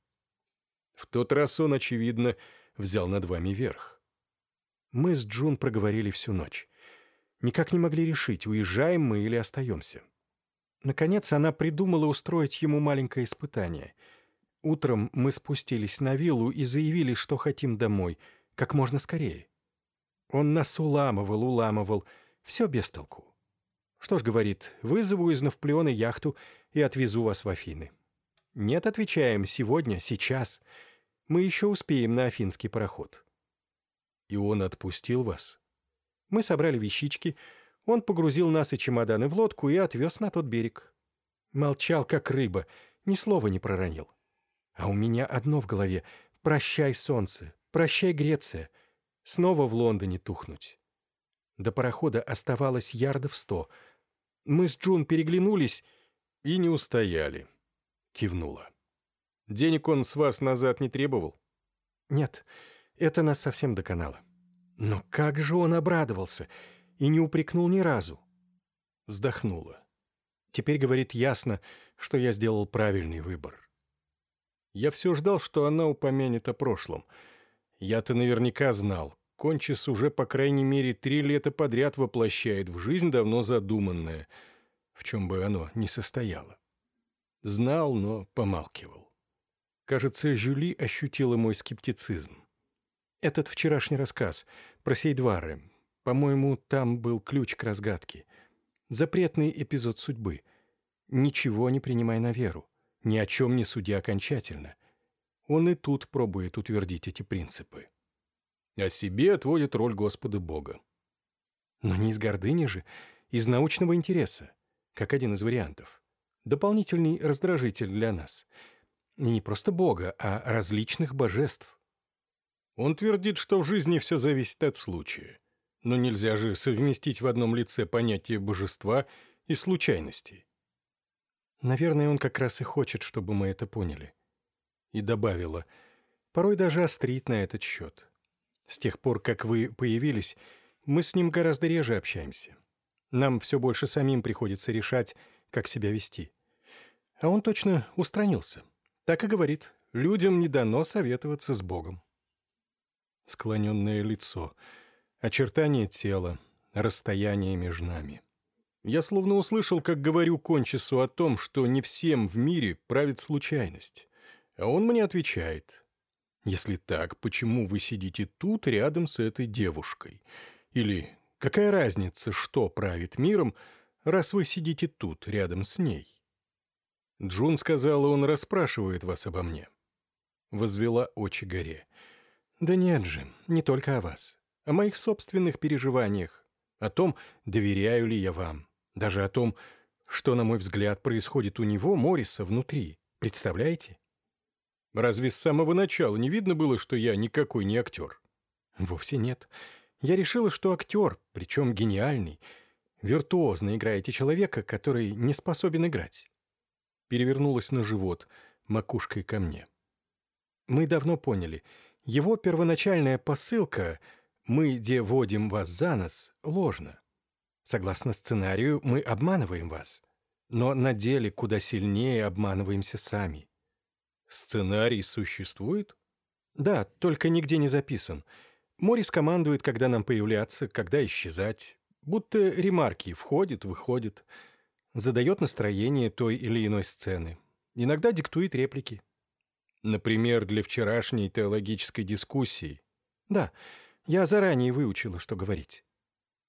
В тот раз он, очевидно, взял над вами верх. Мы с Джун проговорили всю ночь. Никак не могли решить, уезжаем мы или остаемся. Наконец она придумала устроить ему маленькое испытание. Утром мы спустились на виллу и заявили, что хотим домой, как можно скорее. Он нас уламывал, уламывал, все без толку. Что ж, говорит, вызову из Навплеона яхту и отвезу вас в Афины. Нет, отвечаем, сегодня, сейчас. Мы еще успеем на афинский пароход. И он отпустил вас? Мы собрали вещички, он погрузил нас и чемоданы в лодку и отвез на тот берег. Молчал, как рыба, ни слова не проронил. А у меня одно в голове — «Прощай, солнце! Прощай, Греция! Снова в Лондоне тухнуть!» До парохода оставалось ярдов сто. Мы с Джун переглянулись и не устояли. Кивнула. «Денег он с вас назад не требовал?» «Нет, это нас совсем доконало. Но как же он обрадовался и не упрекнул ни разу!» Вздохнула. Теперь говорит ясно, что я сделал правильный выбор. Я все ждал, что она упомянет о прошлом. Я-то наверняка знал. Кончис уже, по крайней мере, три лета подряд воплощает в жизнь давно задуманное, в чем бы оно ни состояло. Знал, но помалкивал. Кажется, Жюли ощутила мой скептицизм. Этот вчерашний рассказ про Сейдвары, по-моему, там был ключ к разгадке. Запретный эпизод судьбы. Ничего не принимай на веру, ни о чем не суди окончательно. Он и тут пробует утвердить эти принципы а себе отводит роль Господа Бога. Но не из гордыни же, из научного интереса, как один из вариантов. Дополнительный раздражитель для нас. И не просто Бога, а различных божеств. Он твердит, что в жизни все зависит от случая. Но нельзя же совместить в одном лице понятие божества и случайности. Наверное, он как раз и хочет, чтобы мы это поняли. И добавила, порой даже острит на этот счет. С тех пор, как вы появились, мы с ним гораздо реже общаемся. Нам все больше самим приходится решать, как себя вести. А он точно устранился. Так и говорит, людям не дано советоваться с Богом. Склоненное лицо, очертания тела, расстояние между нами. Я словно услышал, как говорю Кончису о том, что не всем в мире правит случайность. А он мне отвечает, если так, почему вы сидите тут рядом с этой девушкой? Или какая разница, что правит миром, раз вы сидите тут рядом с ней? Джун сказала, он расспрашивает вас обо мне. Возвела очи горе. Да нет же, не только о вас. О моих собственных переживаниях. О том, доверяю ли я вам. Даже о том, что, на мой взгляд, происходит у него, Мориса, внутри. Представляете? Разве с самого начала не видно было, что я никакой не актер? Вовсе нет. Я решила, что актер, причем гениальный, виртуозно играете человека, который не способен играть. Перевернулась на живот, макушкой ко мне. Мы давно поняли, его первоначальная посылка «мы, где водим вас за нос» ложна. Согласно сценарию, мы обманываем вас, но на деле куда сильнее обманываемся сами. Сценарий существует? Да, только нигде не записан. Морис командует, когда нам появляться, когда исчезать. Будто ремарки входит, выходит. Задает настроение той или иной сцены. Иногда диктует реплики. Например, для вчерашней теологической дискуссии. Да, я заранее выучила, что говорить.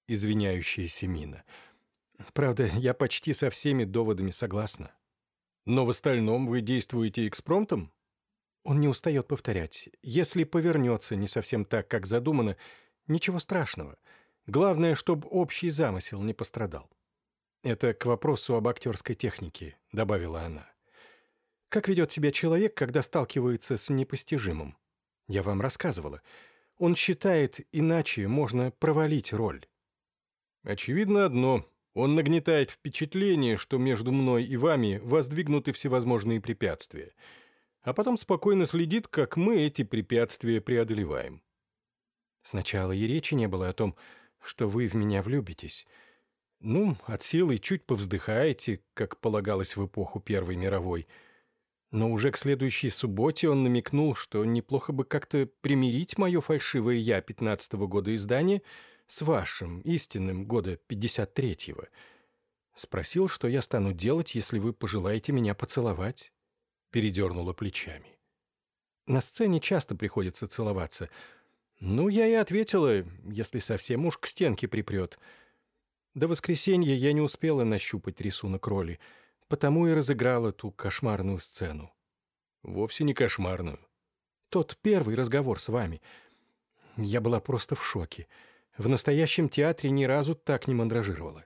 Извиняющаяся мина. Правда, я почти со всеми доводами согласна. Но в остальном вы действуете экспромтом? Он не устает повторять. Если повернется не совсем так, как задумано, ничего страшного. Главное, чтобы общий замысел не пострадал. Это к вопросу об актерской технике, добавила она. Как ведет себя человек, когда сталкивается с непостижимым? Я вам рассказывала. Он считает, иначе можно провалить роль. Очевидно одно. Он нагнетает впечатление, что между мной и вами воздвигнуты всевозможные препятствия, а потом спокойно следит, как мы эти препятствия преодолеваем. Сначала и речи не было о том, что вы в меня влюбитесь. Ну, от силы чуть повздыхаете, как полагалось в эпоху Первой мировой. Но уже к следующей субботе он намекнул, что неплохо бы как-то примирить мое фальшивое «я» пятнадцатого года издания с вашим, истинным, года 53-го. Спросил, что я стану делать, если вы пожелаете меня поцеловать. Передернула плечами. На сцене часто приходится целоваться. Ну, я и ответила, если совсем уж к стенке припрет. До воскресенья я не успела нащупать рисунок роли — потому и разыграл эту кошмарную сцену. Вовсе не кошмарную. Тот первый разговор с вами. Я была просто в шоке. В настоящем театре ни разу так не мандражировала.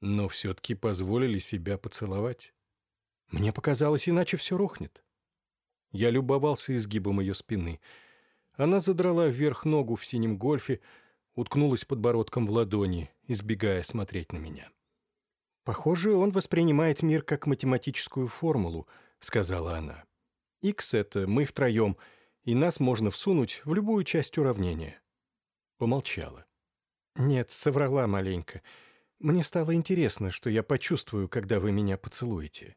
Но все-таки позволили себя поцеловать. Мне показалось, иначе все рухнет. Я любовался изгибом ее спины. Она задрала вверх ногу в синем гольфе, уткнулась подбородком в ладони, избегая смотреть на меня. «Похоже, он воспринимает мир как математическую формулу», — сказала она. «Х — это мы втроем, и нас можно всунуть в любую часть уравнения». Помолчала. «Нет, соврала маленько. Мне стало интересно, что я почувствую, когда вы меня поцелуете».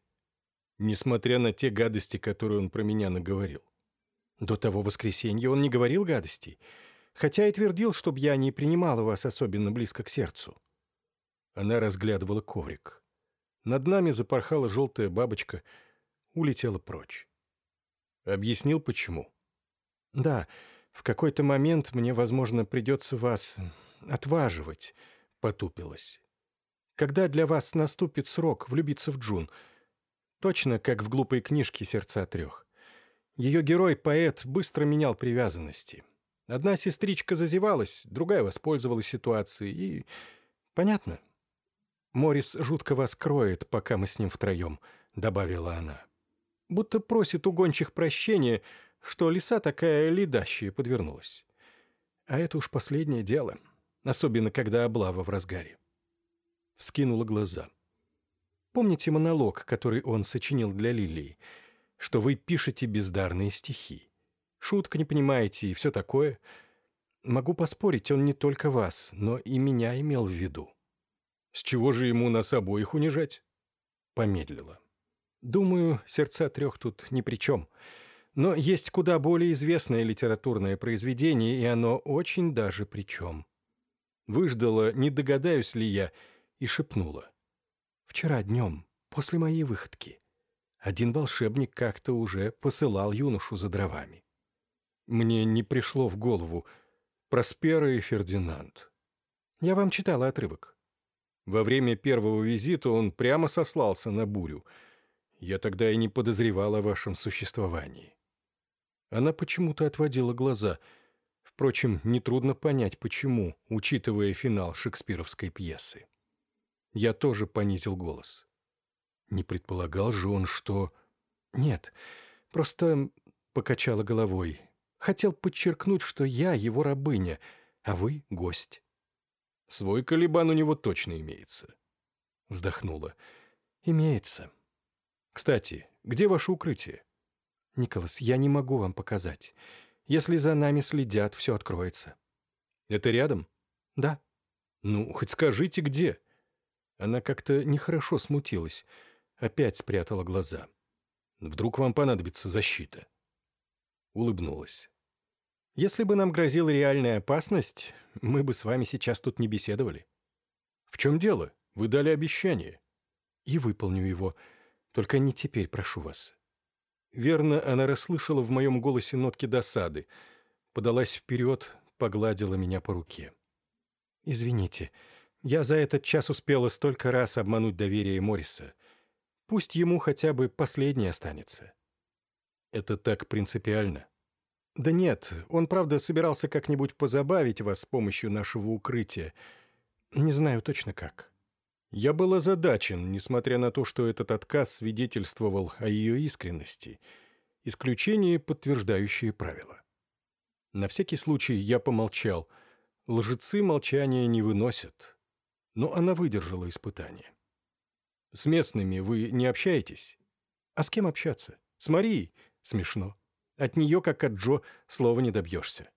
Несмотря на те гадости, которые он про меня наговорил. До того воскресенья он не говорил гадостей, хотя и твердил, чтобы я не принимала вас особенно близко к сердцу. Она разглядывала коврик. Над нами запорхала желтая бабочка, улетела прочь. Объяснил, почему. «Да, в какой-то момент мне, возможно, придется вас отваживать», — потупилась. «Когда для вас наступит срок влюбиться в Джун? Точно как в глупой книжке «Сердца трех». Ее герой-поэт быстро менял привязанности. Одна сестричка зазевалась, другая воспользовалась ситуацией, и... Понятно?» Морис жутко вас кроет, пока мы с ним втроем», — добавила она. «Будто просит у гончих прощения, что лиса такая ледащая подвернулась. А это уж последнее дело, особенно когда облава в разгаре». Вскинула глаза. «Помните монолог, который он сочинил для Лилии, что вы пишете бездарные стихи? Шутка не понимаете и все такое. Могу поспорить, он не только вас, но и меня имел в виду». С чего же ему нас обоих унижать? Помедлила. Думаю, сердца трех тут ни при чем. Но есть куда более известное литературное произведение, и оно очень даже при чем. Выждала, не догадаюсь ли я, и шепнула. Вчера днем, после моей выходки, один волшебник как-то уже посылал юношу за дровами. Мне не пришло в голову Проспера и Фердинанд. Я вам читала отрывок. Во время первого визита он прямо сослался на бурю. Я тогда и не подозревал о вашем существовании. Она почему-то отводила глаза. Впрочем, нетрудно понять, почему, учитывая финал шекспировской пьесы. Я тоже понизил голос. Не предполагал же он, что... Нет, просто покачала головой. Хотел подчеркнуть, что я его рабыня, а вы — гость. Свой колебан у него точно имеется. Вздохнула. Имеется. Кстати, где ваше укрытие? Николас, я не могу вам показать. Если за нами следят, все откроется. Это рядом? Да. Ну, хоть скажите, где? Она как-то нехорошо смутилась. Опять спрятала глаза. Вдруг вам понадобится защита. Улыбнулась. Если бы нам грозила реальная опасность, мы бы с вами сейчас тут не беседовали. В чем дело? Вы дали обещание. И выполню его. Только не теперь, прошу вас. Верно, она расслышала в моем голосе нотки досады. Подалась вперед, погладила меня по руке. «Извините, я за этот час успела столько раз обмануть доверие Морриса. Пусть ему хотя бы последний останется». «Это так принципиально?» «Да нет, он, правда, собирался как-нибудь позабавить вас с помощью нашего укрытия. Не знаю точно как». Я был озадачен, несмотря на то, что этот отказ свидетельствовал о ее искренности. Исключение, подтверждающее правило. На всякий случай я помолчал. Лжецы молчания не выносят. Но она выдержала испытание. «С местными вы не общаетесь?» «А с кем общаться? С Марией?» «Смешно. От нее, как от Джо, слова не добьешься.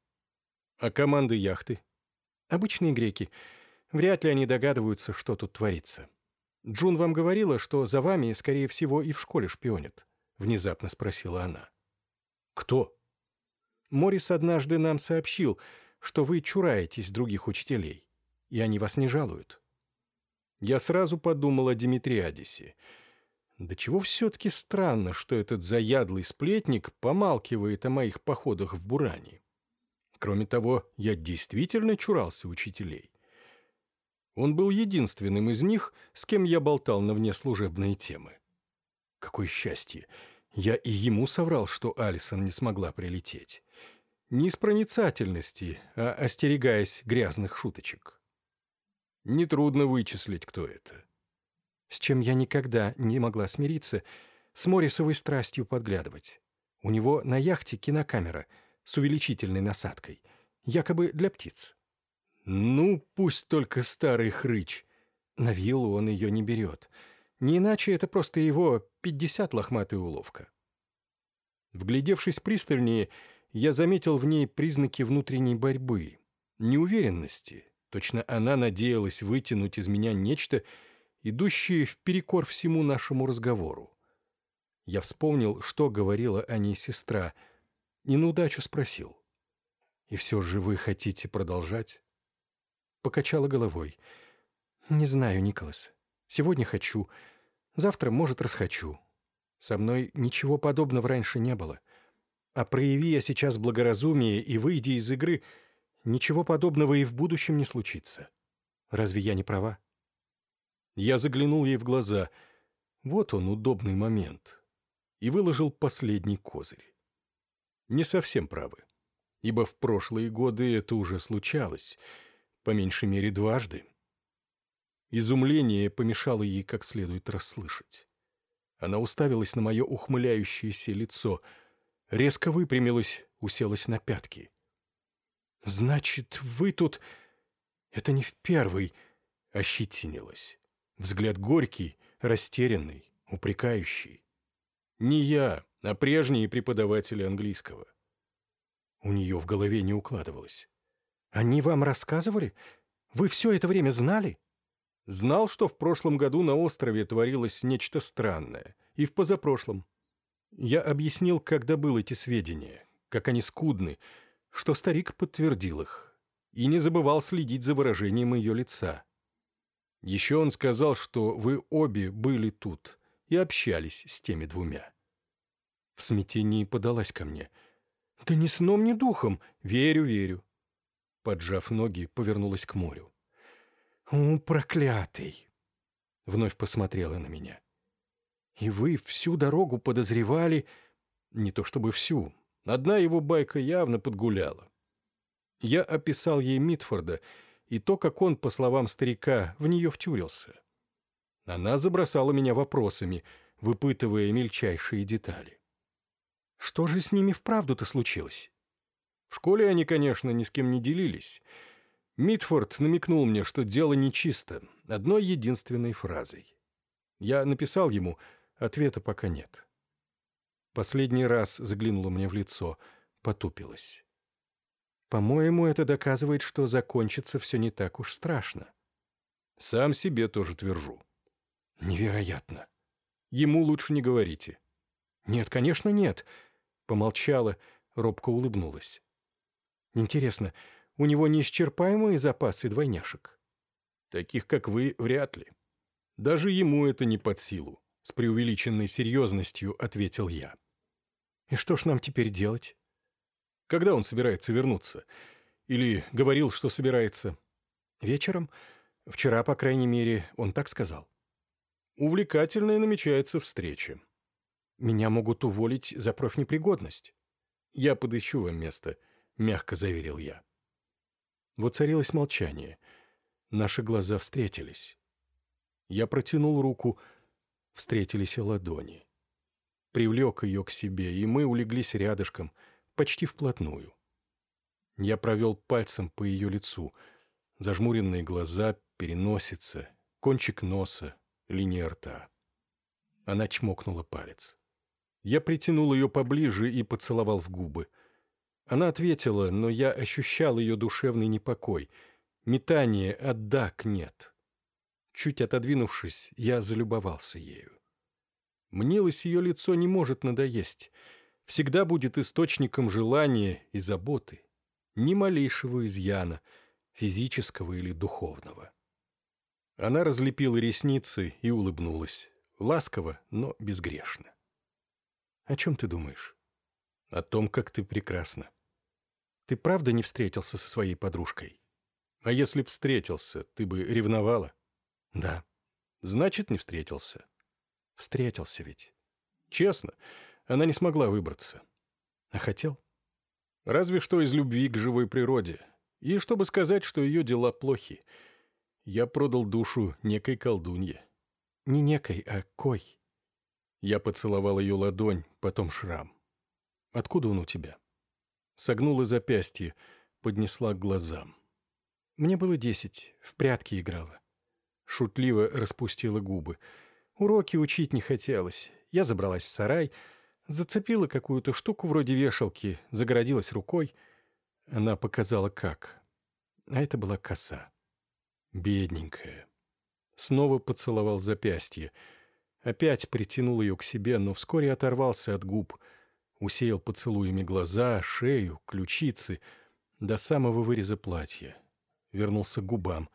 А команды яхты? Обычные греки. Вряд ли они догадываются, что тут творится. Джун вам говорила, что за вами, скорее всего, и в школе шпионят. внезапно спросила она. «Кто?» Морис однажды нам сообщил, что вы чураетесь других учителей, и они вас не жалуют. Я сразу подумал о Димитриадисе. Да чего все-таки странно, что этот заядлый сплетник помалкивает о моих походах в Буране. Кроме того, я действительно чурался учителей. Он был единственным из них, с кем я болтал на внеслужебные темы. Какое счастье! Я и ему соврал, что Алисон не смогла прилететь. Не из проницательности, а остерегаясь грязных шуточек. Нетрудно вычислить, кто это. С чем я никогда не могла смириться, с Морисовой страстью подглядывать. У него на яхте кинокамера с увеличительной насадкой, якобы для птиц. Ну, пусть только старый хрыч. На виллу он ее не берет. Не иначе это просто его пятьдесят лохматая уловка. Вглядевшись пристальнее, я заметил в ней признаки внутренней борьбы, неуверенности, Точно она надеялась вытянуть из меня нечто, идущее вперекор всему нашему разговору. Я вспомнил, что говорила о ней сестра, и на удачу спросил. «И все же вы хотите продолжать?» Покачала головой. «Не знаю, Николас. Сегодня хочу. Завтра, может, расхочу. Со мной ничего подобного раньше не было. А прояви я сейчас благоразумие и выйди из игры — Ничего подобного и в будущем не случится. Разве я не права? Я заглянул ей в глаза. Вот он, удобный момент. И выложил последний козырь. Не совсем правы. Ибо в прошлые годы это уже случалось. По меньшей мере дважды. Изумление помешало ей как следует расслышать. Она уставилась на мое ухмыляющееся лицо, резко выпрямилась, уселась на пятки — «Значит, вы тут...» «Это не в первый...» — ощетинилась. Взгляд горький, растерянный, упрекающий. «Не я, а прежние преподаватели английского». У нее в голове не укладывалось. «Они вам рассказывали? Вы все это время знали?» Знал, что в прошлом году на острове творилось нечто странное, и в позапрошлом. Я объяснил, как добыл эти сведения, как они скудны, что старик подтвердил их и не забывал следить за выражением ее лица. Еще он сказал, что вы обе были тут и общались с теми двумя. В смятении подалась ко мне. «Да ни сном, ни духом. Верю, верю». Поджав ноги, повернулась к морю. «О, проклятый!» Вновь посмотрела на меня. «И вы всю дорогу подозревали...» «Не то чтобы всю, Одна его байка явно подгуляла. Я описал ей Митфорда и то, как он, по словам старика, в нее втюрился. Она забросала меня вопросами, выпытывая мельчайшие детали. Что же с ними вправду-то случилось? В школе они, конечно, ни с кем не делились. Митфорд намекнул мне, что дело нечисто, одной единственной фразой. Я написал ему, ответа пока нет. Последний раз заглянула мне в лицо, потупилась. «По-моему, это доказывает, что закончится все не так уж страшно». «Сам себе тоже твержу». «Невероятно». «Ему лучше не говорите». «Нет, конечно, нет», — помолчала, робко улыбнулась. «Интересно, у него неисчерпаемые запасы двойняшек?» «Таких, как вы, вряд ли. Даже ему это не под силу», — с преувеличенной серьезностью ответил я. И что ж нам теперь делать? Когда он собирается вернуться? Или говорил, что собирается? Вечером? Вчера, по крайней мере, он так сказал. Увлекательная намечается встреча. Меня могут уволить за профнепригодность. Я подыщу вам место, мягко заверил я. Воцарилось молчание. Наши глаза встретились. Я протянул руку, встретились ладони привлек ее к себе, и мы улеглись рядышком, почти вплотную. Я провел пальцем по ее лицу, зажмуренные глаза, переносица, кончик носа, линия рта. Она чмокнула палец. Я притянул ее поближе и поцеловал в губы. Она ответила, но я ощущал ее душевный непокой. Метание от «да» к «нет». Чуть отодвинувшись, я залюбовался ею. Мнилось, ее лицо не может надоесть. Всегда будет источником желания и заботы. Ни малейшего изъяна, физического или духовного. Она разлепила ресницы и улыбнулась. Ласково, но безгрешно. «О чем ты думаешь?» «О том, как ты прекрасна». «Ты правда не встретился со своей подружкой?» «А если б встретился, ты бы ревновала?» «Да». «Значит, не встретился». «Встретился ведь». «Честно, она не смогла выбраться». «А хотел?» «Разве что из любви к живой природе. И чтобы сказать, что ее дела плохи. Я продал душу некой колдунье». «Не некой, а кой». Я поцеловал ее ладонь, потом шрам. «Откуда он у тебя?» Согнула запястье, поднесла к глазам. Мне было десять, в прятки играла. Шутливо распустила губы. Уроки учить не хотелось. Я забралась в сарай, зацепила какую-то штуку вроде вешалки, загородилась рукой. Она показала, как. А это была коса. Бедненькая. Снова поцеловал запястье. Опять притянул ее к себе, но вскоре оторвался от губ. Усеял поцелуями глаза, шею, ключицы, до самого выреза платья вернулся к губам.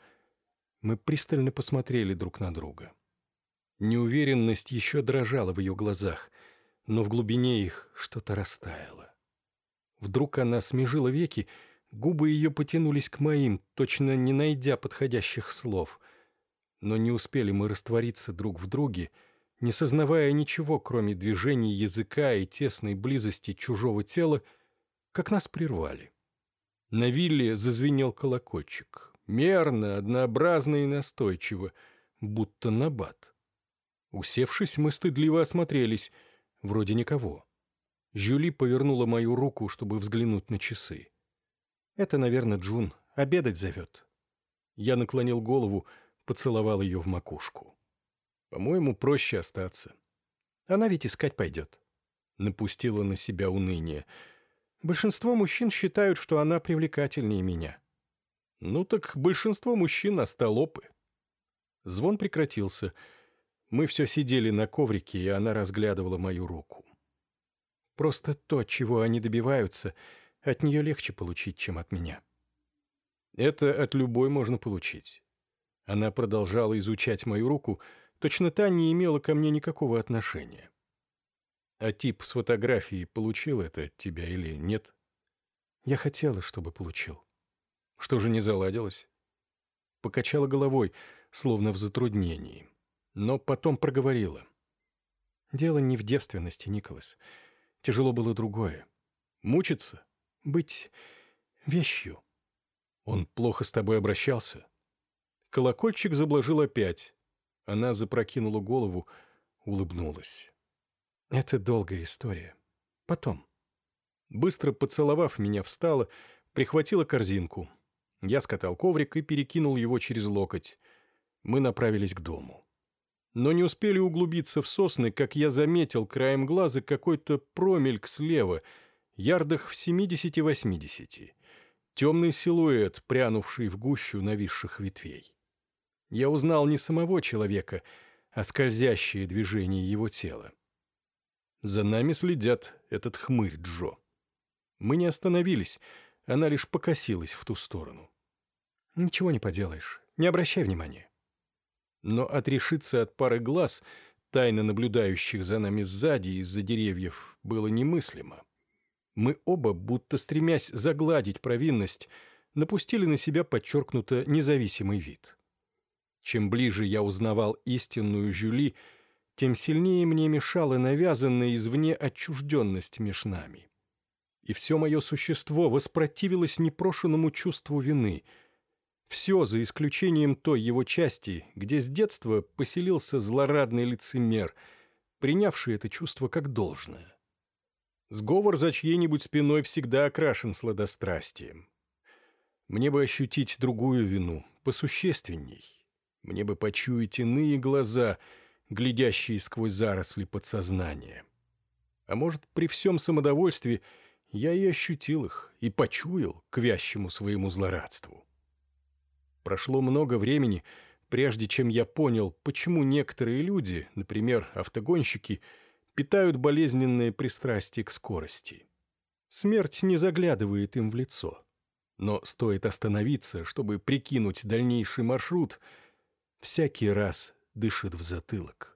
Мы пристально посмотрели друг на друга. Неуверенность еще дрожала в ее глазах, но в глубине их что-то растаяло. Вдруг она смежила веки, губы ее потянулись к моим, точно не найдя подходящих слов. Но не успели мы раствориться друг в друге, не сознавая ничего, кроме движений языка и тесной близости чужого тела, как нас прервали. На вилле зазвенел колокольчик. Мерно, однообразно и настойчиво, будто набат. Усевшись, мы стыдливо осмотрелись. Вроде никого. Жюли повернула мою руку, чтобы взглянуть на часы. «Это, наверное, Джун. Обедать зовет». Я наклонил голову, поцеловал ее в макушку. «По-моему, проще остаться». «Она ведь искать пойдет». Напустила на себя уныние. Большинство мужчин считают, что она привлекательнее меня. Ну так большинство мужчин остолопы. Звон прекратился. Мы все сидели на коврике, и она разглядывала мою руку. Просто то, чего они добиваются, от нее легче получить, чем от меня. Это от любой можно получить. Она продолжала изучать мою руку, точно та не имела ко мне никакого отношения. А тип с фотографией получил это от тебя или нет? Я хотела, чтобы получил. Что же не заладилось? Покачала головой, словно в затруднении. Но потом проговорила. Дело не в девственности, Николас. Тяжело было другое. Мучиться? Быть вещью. Он плохо с тобой обращался? Колокольчик заблажил опять. Она запрокинула голову, улыбнулась. Это долгая история. Потом. Быстро поцеловав меня, встала, прихватила корзинку. Я скатал коврик и перекинул его через локоть. Мы направились к дому. Но не успели углубиться в сосны, как я заметил краем глаза какой-то промельк слева, ярдах в 70-80. Темный силуэт, прянувший в гущу нависших ветвей. Я узнал не самого человека, а скользящее движение его тела. За нами следят этот хмырь Джо. Мы не остановились, она лишь покосилась в ту сторону. Ничего не поделаешь, не обращай внимания. Но отрешиться от пары глаз, тайно наблюдающих за нами сзади из-за деревьев, было немыслимо. Мы оба, будто стремясь загладить провинность, напустили на себя подчеркнуто независимый вид. Чем ближе я узнавал истинную Жюли, тем сильнее мне мешала навязанная извне отчужденность меж нами. И все мое существо воспротивилось непрошенному чувству вины. Все, за исключением той его части, где с детства поселился злорадный лицемер, принявший это чувство как должное. Сговор за чьей-нибудь спиной всегда окрашен сладострастием. Мне бы ощутить другую вину, посущественней. Мне бы почуять иные глаза — глядящие сквозь заросли подсознания. А может, при всем самодовольстве я и ощутил их, и почуял к вящему своему злорадству. Прошло много времени, прежде чем я понял, почему некоторые люди, например, автогонщики, питают болезненное пристрастие к скорости. Смерть не заглядывает им в лицо. Но стоит остановиться, чтобы прикинуть дальнейший маршрут, всякий раз дышит в затылок.